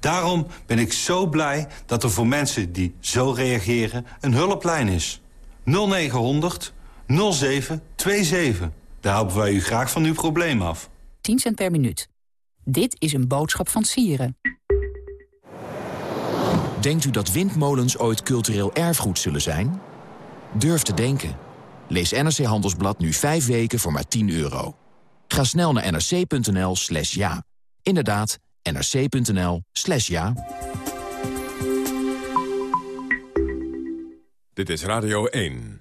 [SPEAKER 38] Daarom ben ik zo blij dat er voor mensen die zo reageren... een hulplijn is. 0900 0727. Daar helpen wij u graag van uw probleem af.
[SPEAKER 39] 10 cent per minuut. Dit is een boodschap van Sieren.
[SPEAKER 24] Denkt u dat windmolens ooit cultureel erfgoed zullen zijn? Durf te denken. Lees NRC Handelsblad nu 5 weken voor maar 10 euro. Ga snel naar nrc.nl slash ja. Inderdaad, nrc.nl slash ja.
[SPEAKER 40] Dit is Radio 1.